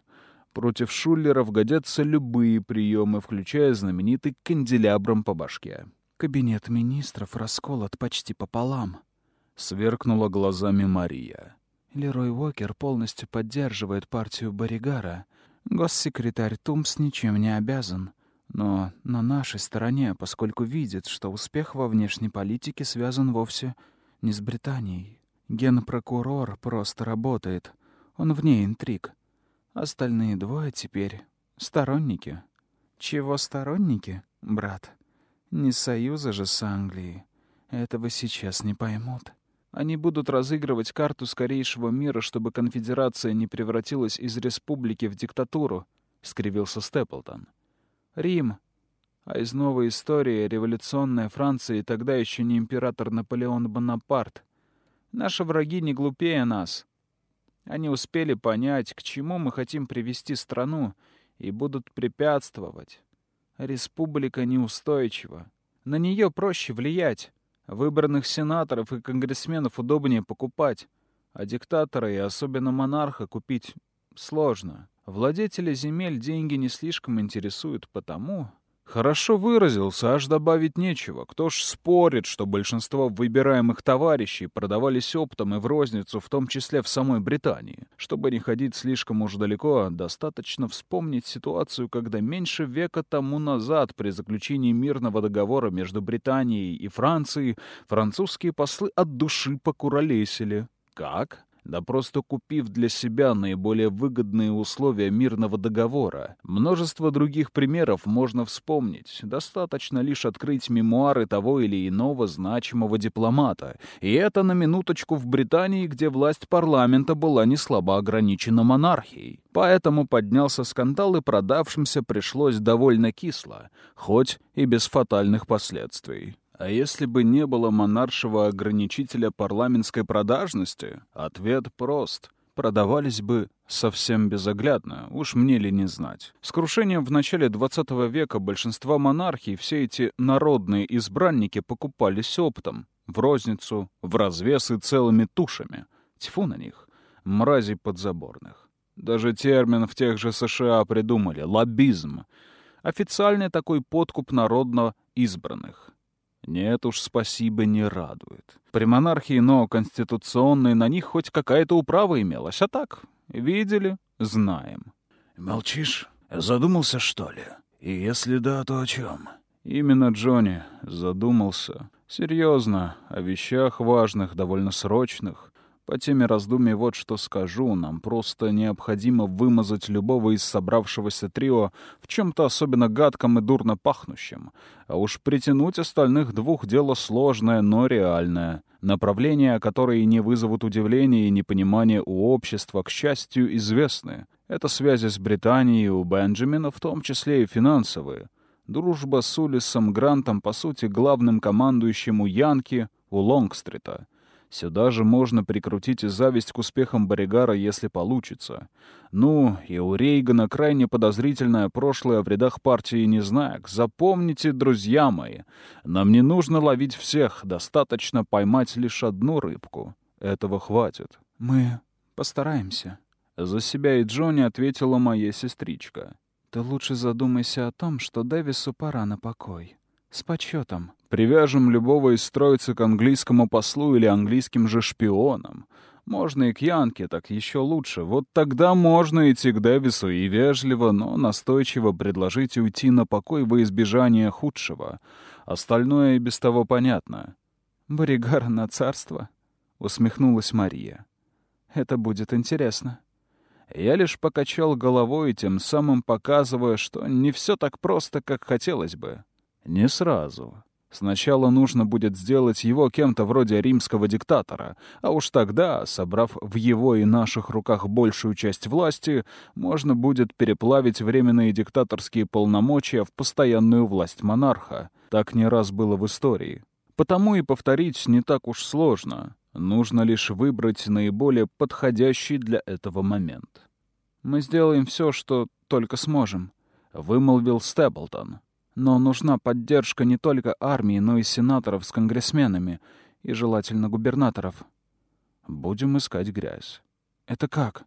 Против шулеров годятся любые приемы, включая знаменитый канделябром по башке. «Кабинет министров расколот почти пополам», — сверкнула глазами Мария. Лерой Уокер полностью поддерживает партию Боригара. Госсекретарь Тумс ничем не обязан. Но на нашей стороне, поскольку видит, что успех во внешней политике связан вовсе не с Британией. Генпрокурор просто работает. Он вне интриг. Остальные двое теперь сторонники. Чего сторонники, брат? Не союза же с Англией. Этого сейчас не поймут. Они будут разыгрывать карту скорейшего мира, чтобы конфедерация не превратилась из республики в диктатуру, — скривился Степлтон. Рим. А из новой истории революционная Франция и тогда еще не император Наполеон Бонапарт. Наши враги не глупее нас. Они успели понять, к чему мы хотим привести страну, и будут препятствовать. Республика неустойчива. На нее проще влиять. Выбранных сенаторов и конгрессменов удобнее покупать, а диктатора и особенно монарха купить сложно. Владетеля земель деньги не слишком интересуют, потому Хорошо выразился, аж добавить нечего. Кто ж спорит, что большинство выбираемых товарищей продавались оптом и в розницу, в том числе в самой Британии. Чтобы не ходить слишком уж далеко, достаточно вспомнить ситуацию, когда меньше века тому назад при заключении мирного договора между Британией и Францией французские послы от души покуролесили. Как? Да просто купив для себя наиболее выгодные условия мирного договора. Множество других примеров можно вспомнить. Достаточно лишь открыть мемуары того или иного значимого дипломата. И это на минуточку в Британии, где власть парламента была не слабо ограничена монархией. Поэтому поднялся скандал, и продавшимся пришлось довольно кисло, хоть и без фатальных последствий. А если бы не было монаршего ограничителя парламентской продажности, ответ прост. Продавались бы совсем безоглядно, уж мне ли не знать. С крушением в начале XX века большинства монархий все эти народные избранники покупались оптом, в розницу, в развес и целыми тушами. Тьфу на них, мрази подзаборных. Даже термин в тех же США придумали — лоббизм. Официальный такой подкуп народно избранных. Нет уж, спасибо, не радует. При монархии, но конституционной, на них хоть какая-то управа имелась. А так, видели, знаем. Молчишь? Задумался, что ли? И если да, то о чем? Именно Джонни задумался. Серьезно, о вещах важных, довольно срочных. По теме раздумий вот что скажу. Нам просто необходимо вымазать любого из собравшегося трио в чем-то особенно гадком и дурно пахнущем. А уж притянуть остальных двух — дело сложное, но реальное. Направления, которые не вызовут удивления и непонимания у общества, к счастью, известны. Это связи с Британией у Бенджамина, в том числе и финансовые. Дружба с Улисом Грантом, по сути, главным командующим у Янки, у Лонгстрита — Сюда же можно прикрутить и зависть к успехам Боригара, если получится. Ну, и у Рейгана крайне подозрительное прошлое в рядах партии не знак. Запомните, друзья мои, нам не нужно ловить всех, достаточно поймать лишь одну рыбку. Этого хватит. Мы постараемся. За себя и Джонни ответила моя сестричка. Ты лучше задумайся о том, что Дэвису пора на покой. С почетом. Привяжем любого из троицы к английскому послу или английским же шпионам. Можно и к Янке, так еще лучше. Вот тогда можно идти к Дэвису и вежливо, но настойчиво предложить уйти на покой во избежание худшего. Остальное и без того понятно. «Боригар на царство?» — усмехнулась Мария. «Это будет интересно». Я лишь покачал головой, тем самым показывая, что не все так просто, как хотелось бы. Не сразу. Сначала нужно будет сделать его кем-то вроде римского диктатора, а уж тогда, собрав в его и наших руках большую часть власти, можно будет переплавить временные диктаторские полномочия в постоянную власть монарха. Так не раз было в истории. Потому и повторить не так уж сложно. Нужно лишь выбрать наиболее подходящий для этого момент. «Мы сделаем все, что только сможем», — вымолвил Стеблтон. Но нужна поддержка не только армии, но и сенаторов с конгрессменами, и желательно губернаторов. Будем искать грязь. Это как?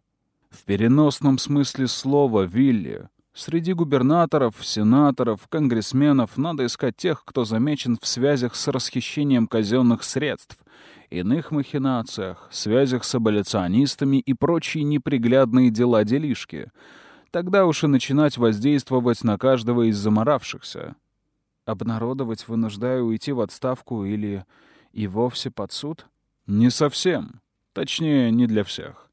В переносном смысле слова, Вилли. Среди губернаторов, сенаторов, конгрессменов надо искать тех, кто замечен в связях с расхищением казенных средств, иных махинациях, связях с аболиционистами и прочие неприглядные дела-делишки — Тогда уж и начинать воздействовать на каждого из заморавшихся. Обнародовать, вынуждая уйти в отставку или и вовсе под суд? Не совсем. Точнее, не для всех.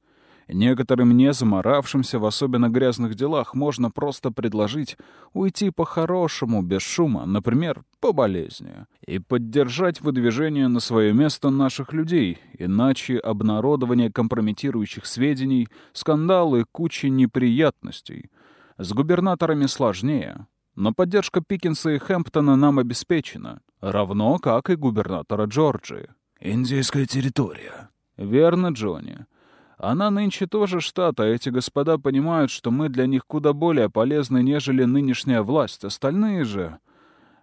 Некоторым не заморавшимся в особенно грязных делах можно просто предложить уйти по-хорошему, без шума, например, по болезни, и поддержать выдвижение на свое место наших людей, иначе обнародование компрометирующих сведений, скандалы, куча неприятностей. С губернаторами сложнее, но поддержка Пикинса и Хэмптона нам обеспечена, равно как и губернатора Джорджии. «Индийская территория». «Верно, Джонни. Она нынче тоже штат, а эти господа понимают, что мы для них куда более полезны, нежели нынешняя власть. Остальные же...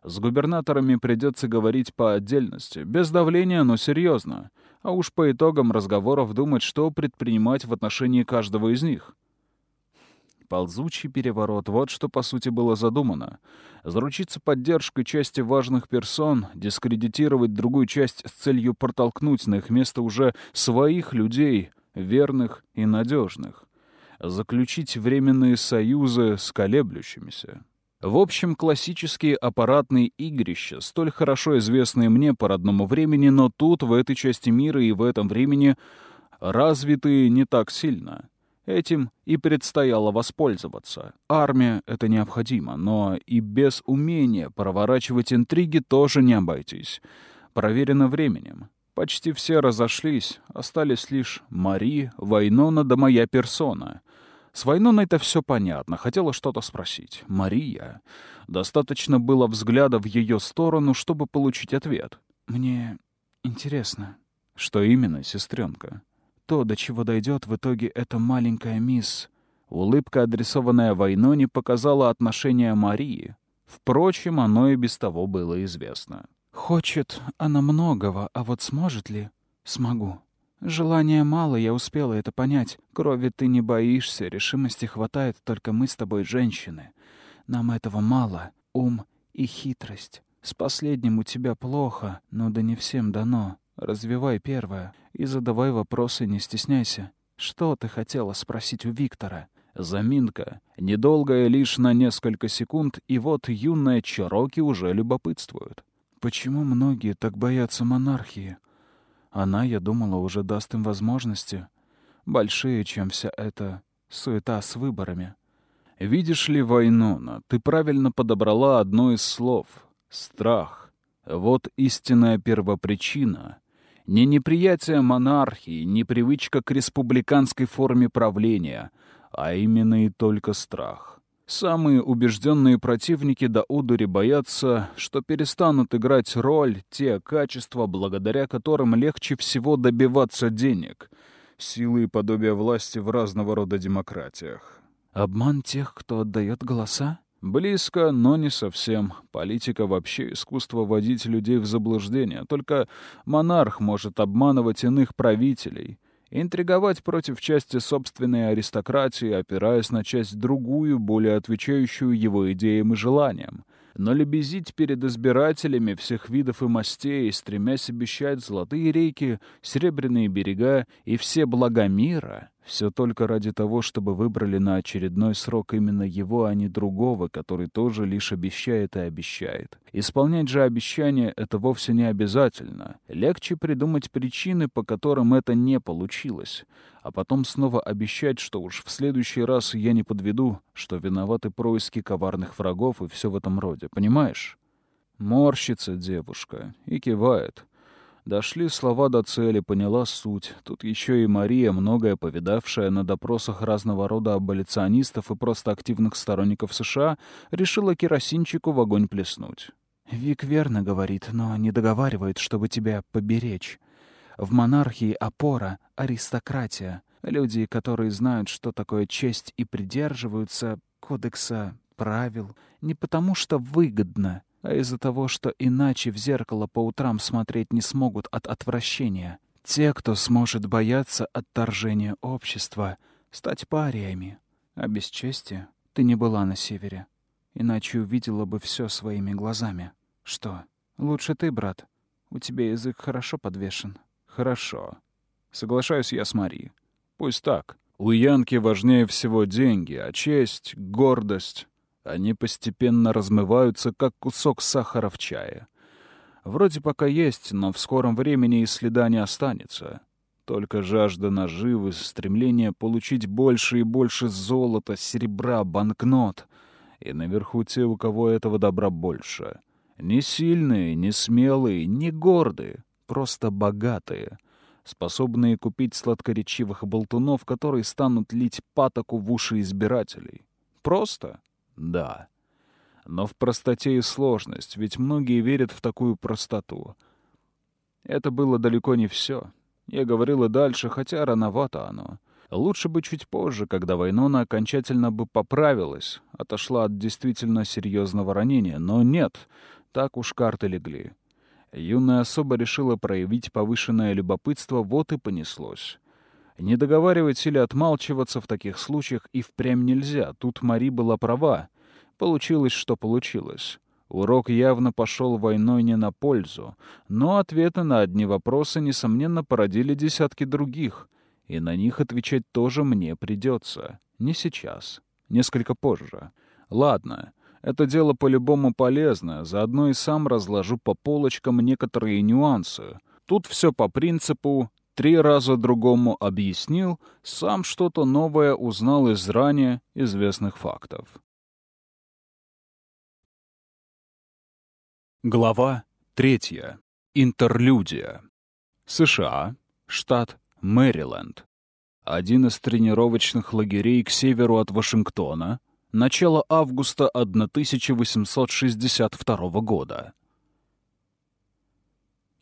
С губернаторами придется говорить по отдельности, без давления, но серьезно. А уж по итогам разговоров думать, что предпринимать в отношении каждого из них. Ползучий переворот — вот что, по сути, было задумано. Заручиться поддержкой части важных персон, дискредитировать другую часть с целью протолкнуть на их место уже своих людей — верных и надежных, заключить временные союзы с колеблющимися. В общем, классические аппаратные игрища, столь хорошо известные мне по родному времени, но тут, в этой части мира и в этом времени, развитые не так сильно. Этим и предстояло воспользоваться. Армия — это необходимо, но и без умения проворачивать интриги тоже не обойтись. Проверено временем. Почти все разошлись, остались лишь Мари, Вайнона да моя персона. С Вайноной-то все понятно, хотела что-то спросить. Мария. Достаточно было взгляда в ее сторону, чтобы получить ответ. «Мне интересно». «Что именно, сестренка?» «То, до чего дойдет в итоге эта маленькая мисс». Улыбка, адресованная Вайноне, показала отношение Марии. Впрочем, оно и без того было известно. Хочет она многого, а вот сможет ли? Смогу. Желания мало, я успела это понять. Крови ты не боишься, решимости хватает, только мы с тобой женщины. Нам этого мало. Ум и хитрость. С последним у тебя плохо, но да не всем дано. Развивай первое и задавай вопросы, не стесняйся. Что ты хотела спросить у Виктора? Заминка, недолгая лишь на несколько секунд, и вот юная Чароки уже любопытствует. Почему многие так боятся монархии? Она, я думала, уже даст им возможности. Большие, чем вся эта суета с выборами. Видишь ли, Вайнона, ты правильно подобрала одно из слов — страх. Вот истинная первопричина. Не неприятие монархии, не привычка к республиканской форме правления, а именно и только страх. Самые убежденные противники до удури боятся, что перестанут играть роль те качества, благодаря которым легче всего добиваться денег, силы и подобия власти в разного рода демократиях. Обман тех, кто отдает голоса? Близко, но не совсем. Политика вообще искусство вводить людей в заблуждение. Только монарх может обманывать иных правителей — интриговать против части собственной аристократии, опираясь на часть другую, более отвечающую его идеям и желаниям. Но лебезить перед избирателями всех видов и мастей, стремясь обещать золотые реки, серебряные берега и все блага мира, все только ради того, чтобы выбрали на очередной срок именно его, а не другого, который тоже лишь обещает и обещает. Исполнять же обещания — это вовсе не обязательно. Легче придумать причины, по которым это не получилось, а потом снова обещать, что уж в следующий раз я не подведу, что виноваты происки коварных врагов и все в этом роде. Понимаешь? Морщится девушка и кивает. Дошли слова до цели, поняла суть. Тут еще и Мария, многое повидавшая на допросах разного рода аболиционистов и просто активных сторонников США, решила керосинчику в огонь плеснуть. «Вик верно говорит, но не договаривает, чтобы тебя поберечь. В монархии опора — аристократия. Люди, которые знают, что такое честь и придерживаются кодекса правил, не потому что выгодно, а из-за того, что иначе в зеркало по утрам смотреть не смогут от отвращения. Те, кто сможет бояться отторжения общества, стать париями. А без чести ты не была на севере. Иначе увидела бы все своими глазами. Что, лучше ты, брат? У тебя язык хорошо подвешен. Хорошо. Соглашаюсь я с Марией. Пусть так. У Янки важнее всего деньги, а честь, гордость они постепенно размываются, как кусок сахара в чае. Вроде пока есть, но в скором времени и следа не останется. Только жажда наживы, стремление получить больше и больше золота, серебра, банкнот. И наверху те, у кого этого добра больше. Не сильные, не смелые, не гордые, просто богатые, способные купить сладкоречивых болтунов, которые станут лить патоку в уши избирателей. Просто да. Но в простоте и сложность, ведь многие верят в такую простоту. Это было далеко не все. Я говорила дальше, хотя рановато оно. Лучше бы чуть позже, когда Вайнона окончательно бы поправилась, отошла от действительно серьезного ранения. Но нет, так уж карты легли. Юная особа решила проявить повышенное любопытство, вот и понеслось. Не договаривать или отмалчиваться в таких случаях и впрямь нельзя. Тут Мари была права. Получилось, что получилось. Урок явно пошел войной не на пользу, но ответы на одни вопросы, несомненно, породили десятки других, и на них отвечать тоже мне придется. Не сейчас. Несколько позже. Ладно, это дело по-любому полезное, заодно и сам разложу по полочкам некоторые нюансы. Тут все по принципу три раза другому объяснил, сам что-то новое узнал из ранее известных фактов. Глава третья. Интерлюдия. США. Штат Мэриленд. Один из тренировочных лагерей к северу от Вашингтона. Начало августа 1862 года.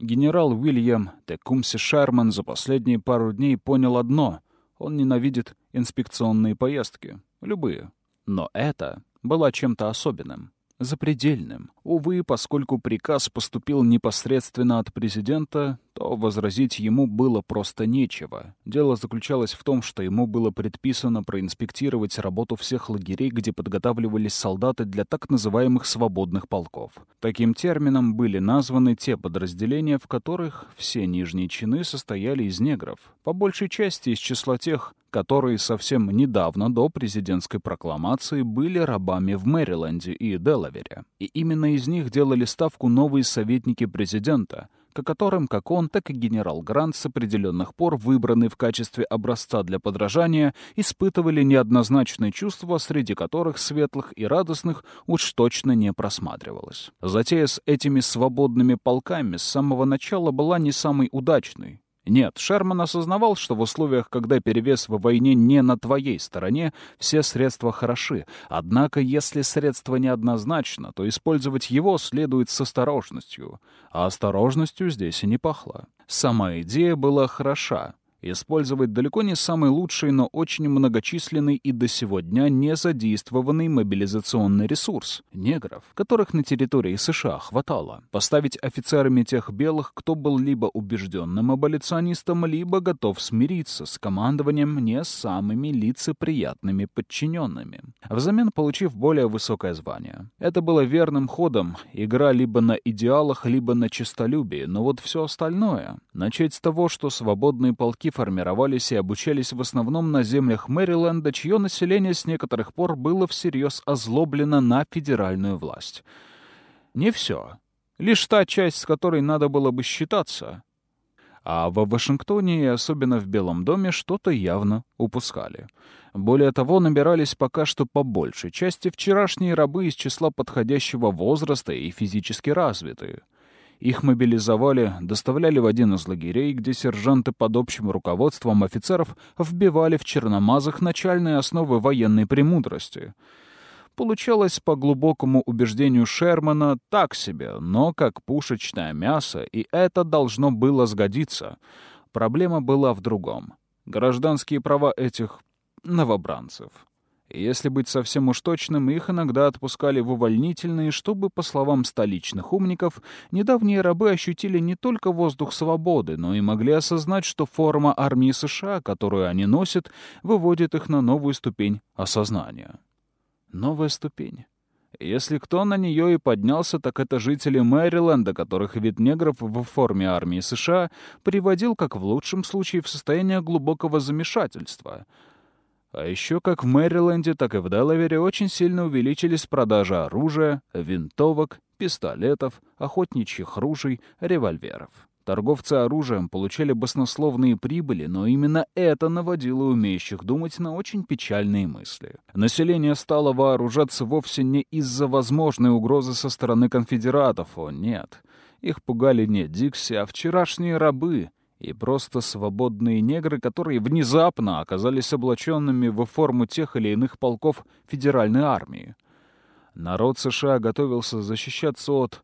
Генерал Уильям Текумси Шерман за последние пару дней понял одно — он ненавидит инспекционные поездки, любые. Но это было чем-то особенным запредельным. Увы, поскольку приказ поступил непосредственно от президента, то возразить ему было просто нечего. Дело заключалось в том, что ему было предписано проинспектировать работу всех лагерей, где подготавливались солдаты для так называемых «свободных полков». Таким термином были названы те подразделения, в которых все нижние чины состояли из негров, по большей части из числа тех, которые совсем недавно до президентской прокламации были рабами в Мэриленде и Делавере. И именно из них делали ставку новые советники президента — к которым как он, так и генерал Грант с определенных пор, выбранный в качестве образца для подражания, испытывали неоднозначные чувства, среди которых светлых и радостных уж точно не просматривалось. Затея с этими свободными полками с самого начала была не самой удачной. Нет, Шерман осознавал, что в условиях, когда перевес в войне не на твоей стороне, все средства хороши. Однако, если средство неоднозначно, то использовать его следует с осторожностью. А осторожностью здесь и не пахло. Сама идея была хороша использовать далеко не самый лучший, но очень многочисленный и до сего дня не задействованный мобилизационный ресурс — негров, которых на территории США хватало. Поставить офицерами тех белых, кто был либо убежденным аболиционистом, либо готов смириться с командованием не самыми лицеприятными подчиненными, взамен получив более высокое звание. Это было верным ходом, игра либо на идеалах, либо на честолюбии, но вот все остальное — начать с того, что свободные полки формировались и обучались в основном на землях Мэриленда, чье население с некоторых пор было всерьез озлоблено на федеральную власть. Не все. Лишь та часть, с которой надо было бы считаться. А во Вашингтоне и особенно в Белом доме что-то явно упускали. Более того, набирались пока что по большей части вчерашние рабы из числа подходящего возраста и физически развитые. Их мобилизовали, доставляли в один из лагерей, где сержанты под общим руководством офицеров вбивали в черномазах начальные основы военной премудрости. Получалось, по глубокому убеждению Шермана, так себе, но как пушечное мясо, и это должно было сгодиться. Проблема была в другом. Гражданские права этих новобранцев. Если быть совсем уж точным, их иногда отпускали в увольнительные, чтобы, по словам столичных умников, недавние рабы ощутили не только воздух свободы, но и могли осознать, что форма армии США, которую они носят, выводит их на новую ступень осознания. Новая ступень. Если кто на нее и поднялся, так это жители Мэриленда, которых вид негров в форме армии США приводил, как в лучшем случае, в состояние глубокого замешательства — а еще как в Мэриленде, так и в Делавере очень сильно увеличились продажи оружия, винтовок, пистолетов, охотничьих ружей, револьверов. Торговцы оружием получали баснословные прибыли, но именно это наводило умеющих думать на очень печальные мысли. Население стало вооружаться вовсе не из-за возможной угрозы со стороны конфедератов, о нет. Их пугали не Дикси, а вчерашние рабы, и просто свободные негры, которые внезапно оказались облаченными в форму тех или иных полков Федеральной армии. Народ США готовился защищаться от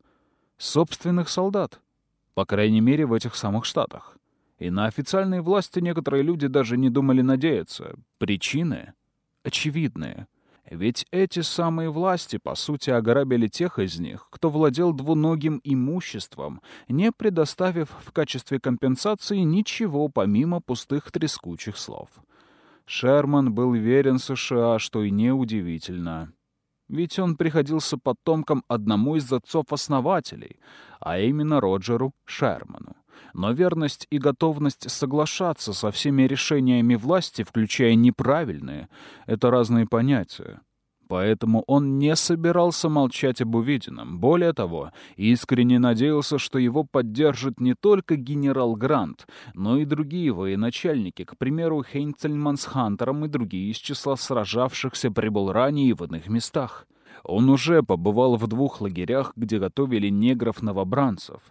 собственных солдат, по крайней мере, в этих самых штатах. И на официальные власти некоторые люди даже не думали надеяться. Причины очевидные — ведь эти самые власти, по сути, ограбили тех из них, кто владел двуногим имуществом, не предоставив в качестве компенсации ничего помимо пустых трескучих слов. Шерман был верен США, что и неудивительно. Ведь он приходился потомком одному из отцов-основателей, а именно Роджеру Шерману. Но верность и готовность соглашаться со всеми решениями власти, включая неправильные, — это разные понятия. Поэтому он не собирался молчать об увиденном. Более того, искренне надеялся, что его поддержит не только генерал Грант, но и другие военачальники, к примеру, Хейнцельман с Хантером и другие из числа сражавшихся прибыл ранее в иных местах. Он уже побывал в двух лагерях, где готовили негров-новобранцев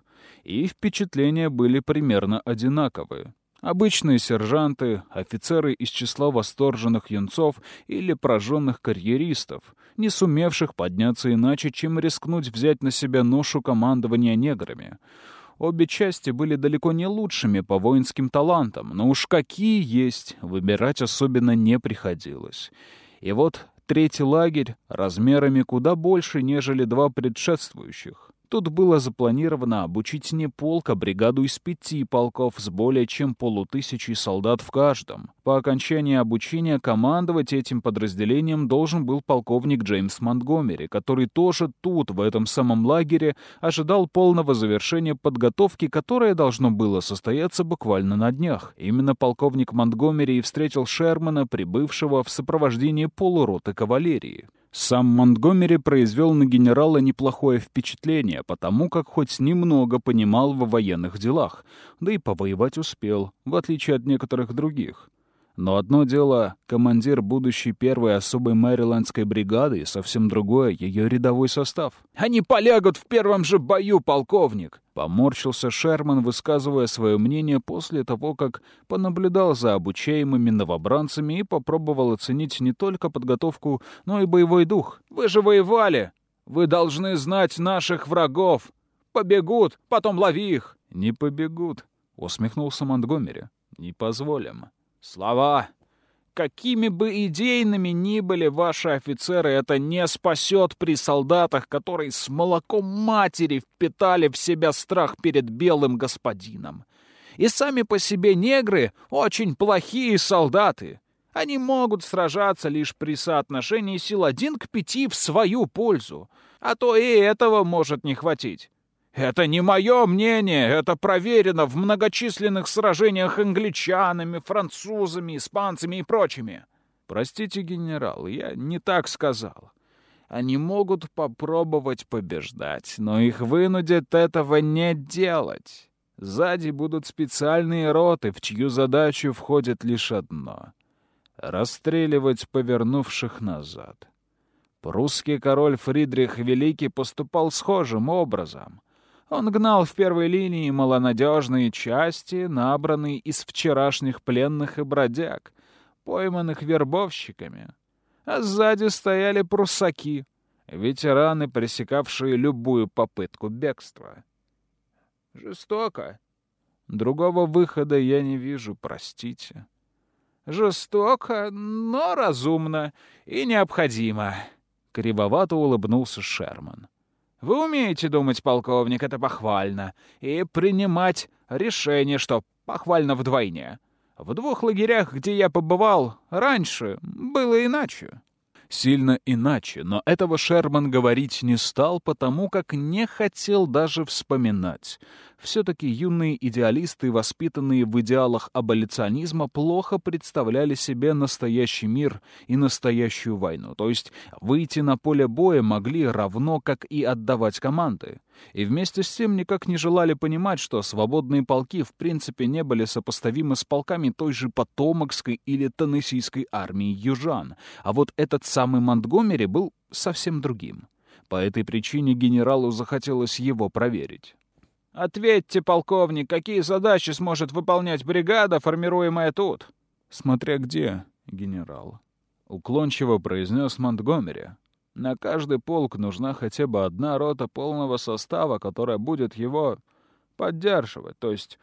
и впечатления были примерно одинаковые. Обычные сержанты, офицеры из числа восторженных юнцов или прожженных карьеристов, не сумевших подняться иначе, чем рискнуть взять на себя ношу командования неграми. Обе части были далеко не лучшими по воинским талантам, но уж какие есть, выбирать особенно не приходилось. И вот третий лагерь размерами куда больше, нежели два предшествующих. Тут было запланировано обучить не полк, а бригаду из пяти полков с более чем полутысячей солдат в каждом. По окончании обучения командовать этим подразделением должен был полковник Джеймс Монтгомери, который тоже тут, в этом самом лагере, ожидал полного завершения подготовки, которое должно было состояться буквально на днях. Именно полковник Монтгомери и встретил Шермана, прибывшего в сопровождении полуроты кавалерии. Сам Монтгомери произвел на генерала неплохое впечатление, потому как хоть немного понимал во военных делах, да и повоевать успел, в отличие от некоторых других. Но одно дело — командир будущей первой особой мэрилендской бригады, и совсем другое — ее рядовой состав. «Они полягут в первом же бою, полковник!» Поморщился Шерман, высказывая свое мнение после того, как понаблюдал за обучаемыми новобранцами и попробовал оценить не только подготовку, но и боевой дух. «Вы же воевали! Вы должны знать наших врагов! Побегут, потом лови их!» «Не побегут», — усмехнулся Монтгомери. «Не позволим». «Слова Какими бы идейными ни были ваши офицеры, это не спасет при солдатах, которые с молоком матери впитали в себя страх перед белым господином. И сами по себе негры очень плохие солдаты. Они могут сражаться лишь при соотношении сил один к пяти в свою пользу, а то и этого может не хватить. Это не мое мнение, это проверено в многочисленных сражениях англичанами, французами, испанцами и прочими. Простите, генерал, я не так сказал. Они могут попробовать побеждать, но их вынудят этого не делать. Сзади будут специальные роты, в чью задачу входит лишь одно — расстреливать повернувших назад. Прусский король Фридрих Великий поступал схожим образом. Он гнал в первой линии малонадежные части, набранные из вчерашних пленных и бродяг, пойманных вербовщиками. А сзади стояли прусаки, ветераны, пресекавшие любую попытку бегства. Жестоко. Другого выхода я не вижу, простите. Жестоко, но разумно и необходимо. Кривовато улыбнулся Шерман. Вы умеете думать, полковник, это похвально, и принимать решение, что похвально вдвойне. В двух лагерях, где я побывал, раньше было иначе сильно иначе, но этого Шерман говорить не стал, потому как не хотел даже вспоминать. Все-таки юные идеалисты, воспитанные в идеалах аболиционизма, плохо представляли себе настоящий мир и настоящую войну. То есть выйти на поле боя могли равно, как и отдавать команды. И вместе с тем никак не желали понимать, что свободные полки в принципе не были сопоставимы с полками той же Потомокской или Теннессийской армии южан. А вот этот самый Монтгомери был совсем другим. По этой причине генералу захотелось его проверить. «Ответьте, полковник, какие задачи сможет выполнять бригада, формируемая тут?» «Смотря где, генерал», — уклончиво произнес Монтгомери. На каждый полк нужна хотя бы одна рота полного состава, которая будет его поддерживать, то есть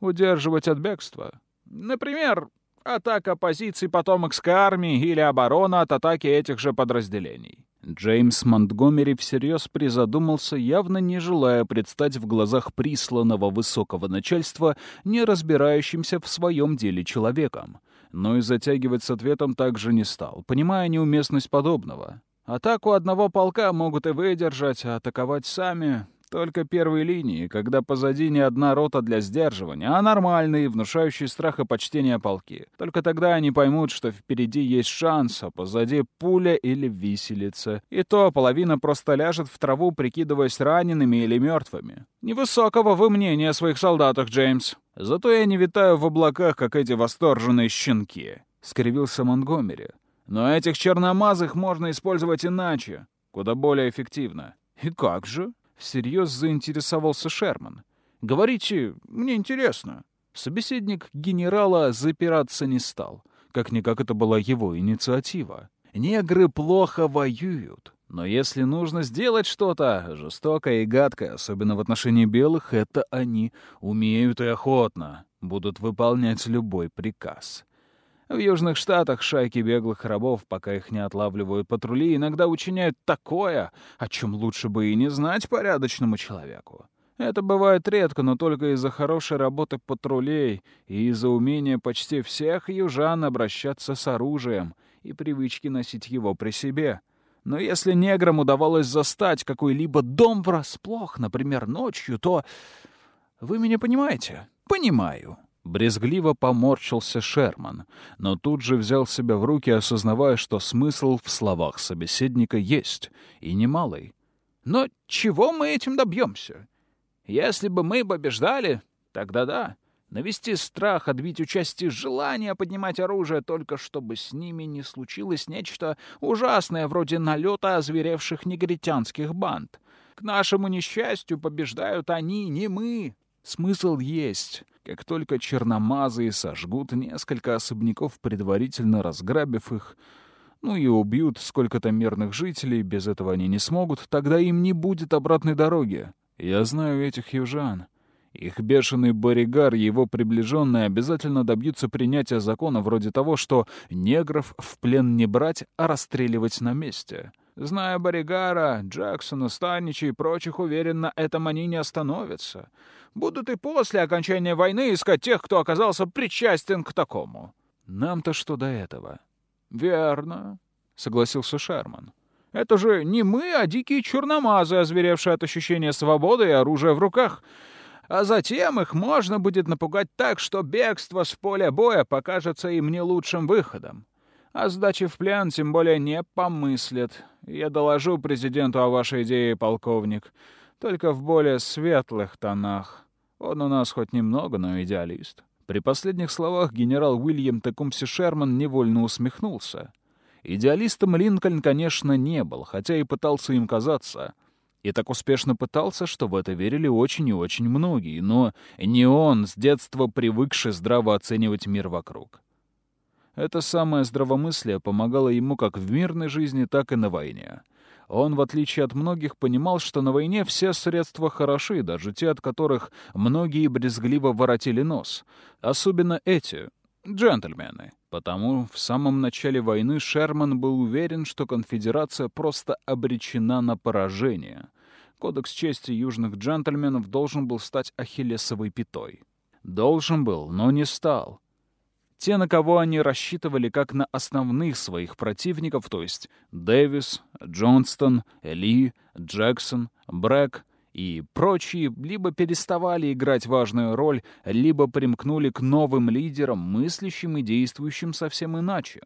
удерживать от бегства. Например, атака позиций потомокской армии или оборона от атаки этих же подразделений. Джеймс Монтгомери всерьез призадумался, явно не желая предстать в глазах присланного высокого начальства, не разбирающимся в своем деле человеком. Но и затягивать с ответом также не стал, понимая неуместность подобного. Атаку одного полка могут и выдержать, а атаковать сами только первой линии, когда позади не одна рота для сдерживания, а нормальные, внушающие страх и почтение полки. Только тогда они поймут, что впереди есть шанс, а позади пуля или виселица. И то половина просто ляжет в траву, прикидываясь ранеными или мертвыми. Невысокого вы мнения о своих солдатах, Джеймс. Зато я не витаю в облаках, как эти восторженные щенки», — скривился Монгомери. Но этих черномазых можно использовать иначе, куда более эффективно. И как же? Всерьез заинтересовался Шерман. Говорите, мне интересно. Собеседник генерала запираться не стал. Как-никак это была его инициатива. Негры плохо воюют. Но если нужно сделать что-то жестокое и гадкое, особенно в отношении белых, это они умеют и охотно будут выполнять любой приказ. В Южных Штатах шайки беглых рабов, пока их не отлавливают патрули, иногда учиняют такое, о чем лучше бы и не знать порядочному человеку. Это бывает редко, но только из-за хорошей работы патрулей и из-за умения почти всех южан обращаться с оружием и привычки носить его при себе. Но если неграм удавалось застать какой-либо дом врасплох, например, ночью, то... Вы меня понимаете? Понимаю. Брезгливо поморщился Шерман, но тут же взял себя в руки, осознавая, что смысл в словах собеседника есть, и немалый. «Но чего мы этим добьемся? Если бы мы побеждали, тогда да. Навести страх, отбить участие желания поднимать оружие, только чтобы с ними не случилось нечто ужасное, вроде налета озверевших негритянских банд. К нашему несчастью побеждают они, не мы». Смысл есть. Как только черномазые сожгут несколько особняков, предварительно разграбив их, ну и убьют сколько-то мирных жителей, без этого они не смогут, тогда им не будет обратной дороги. Я знаю этих южан. Их бешеный Боригар и его приближенные обязательно добьются принятия закона вроде того, что негров в плен не брать, а расстреливать на месте. Зная Боригара, Джексона, Станича и прочих, уверен, на этом они не остановятся будут и после окончания войны искать тех, кто оказался причастен к такому. Нам-то что до этого? Верно, согласился Шерман. Это же не мы, а дикие черномазы, озверевшие от ощущения свободы и оружия в руках. А затем их можно будет напугать так, что бегство с поля боя покажется им не лучшим выходом. О сдаче в плен тем более не помыслят. Я доложу президенту о вашей идее, полковник, только в более светлых тонах. Он у нас хоть немного, но идеалист. При последних словах генерал Уильям Текумси Шерман невольно усмехнулся. Идеалистом Линкольн, конечно, не был, хотя и пытался им казаться. И так успешно пытался, что в это верили очень и очень многие, но не он, с детства привыкший здраво оценивать мир вокруг. Это самое здравомыслие помогало ему как в мирной жизни, так и на войне. Он, в отличие от многих, понимал, что на войне все средства хороши, даже те, от которых многие брезгливо воротили нос. Особенно эти, джентльмены. Потому в самом начале войны Шерман был уверен, что конфедерация просто обречена на поражение. Кодекс чести южных джентльменов должен был стать ахиллесовой пятой. Должен был, но не стал. Те, на кого они рассчитывали как на основных своих противников, то есть Дэвис, Джонстон, Ли, Джексон, Брэк и прочие, либо переставали играть важную роль, либо примкнули к новым лидерам, мыслящим и действующим совсем иначе,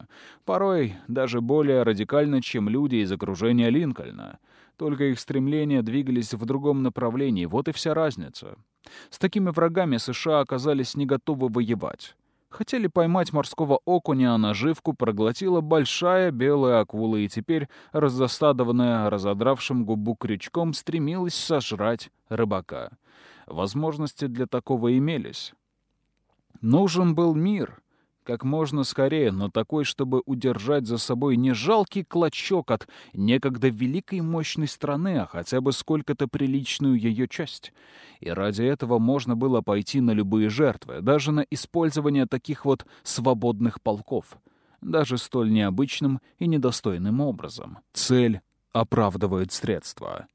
порой даже более радикально, чем люди из окружения Линкольна. Только их стремления двигались в другом направлении, вот и вся разница. С такими врагами США оказались не готовы воевать. Хотели поймать морского окуня, а наживку проглотила большая белая акула, и теперь, раззастадованная разодравшим губу крючком, стремилась сожрать рыбака. Возможности для такого имелись. Нужен был мир — как можно скорее, но такой, чтобы удержать за собой не жалкий клочок от некогда великой мощной страны, а хотя бы сколько-то приличную ее часть. И ради этого можно было пойти на любые жертвы, даже на использование таких вот свободных полков, даже столь необычным и недостойным образом. Цель оправдывает средства.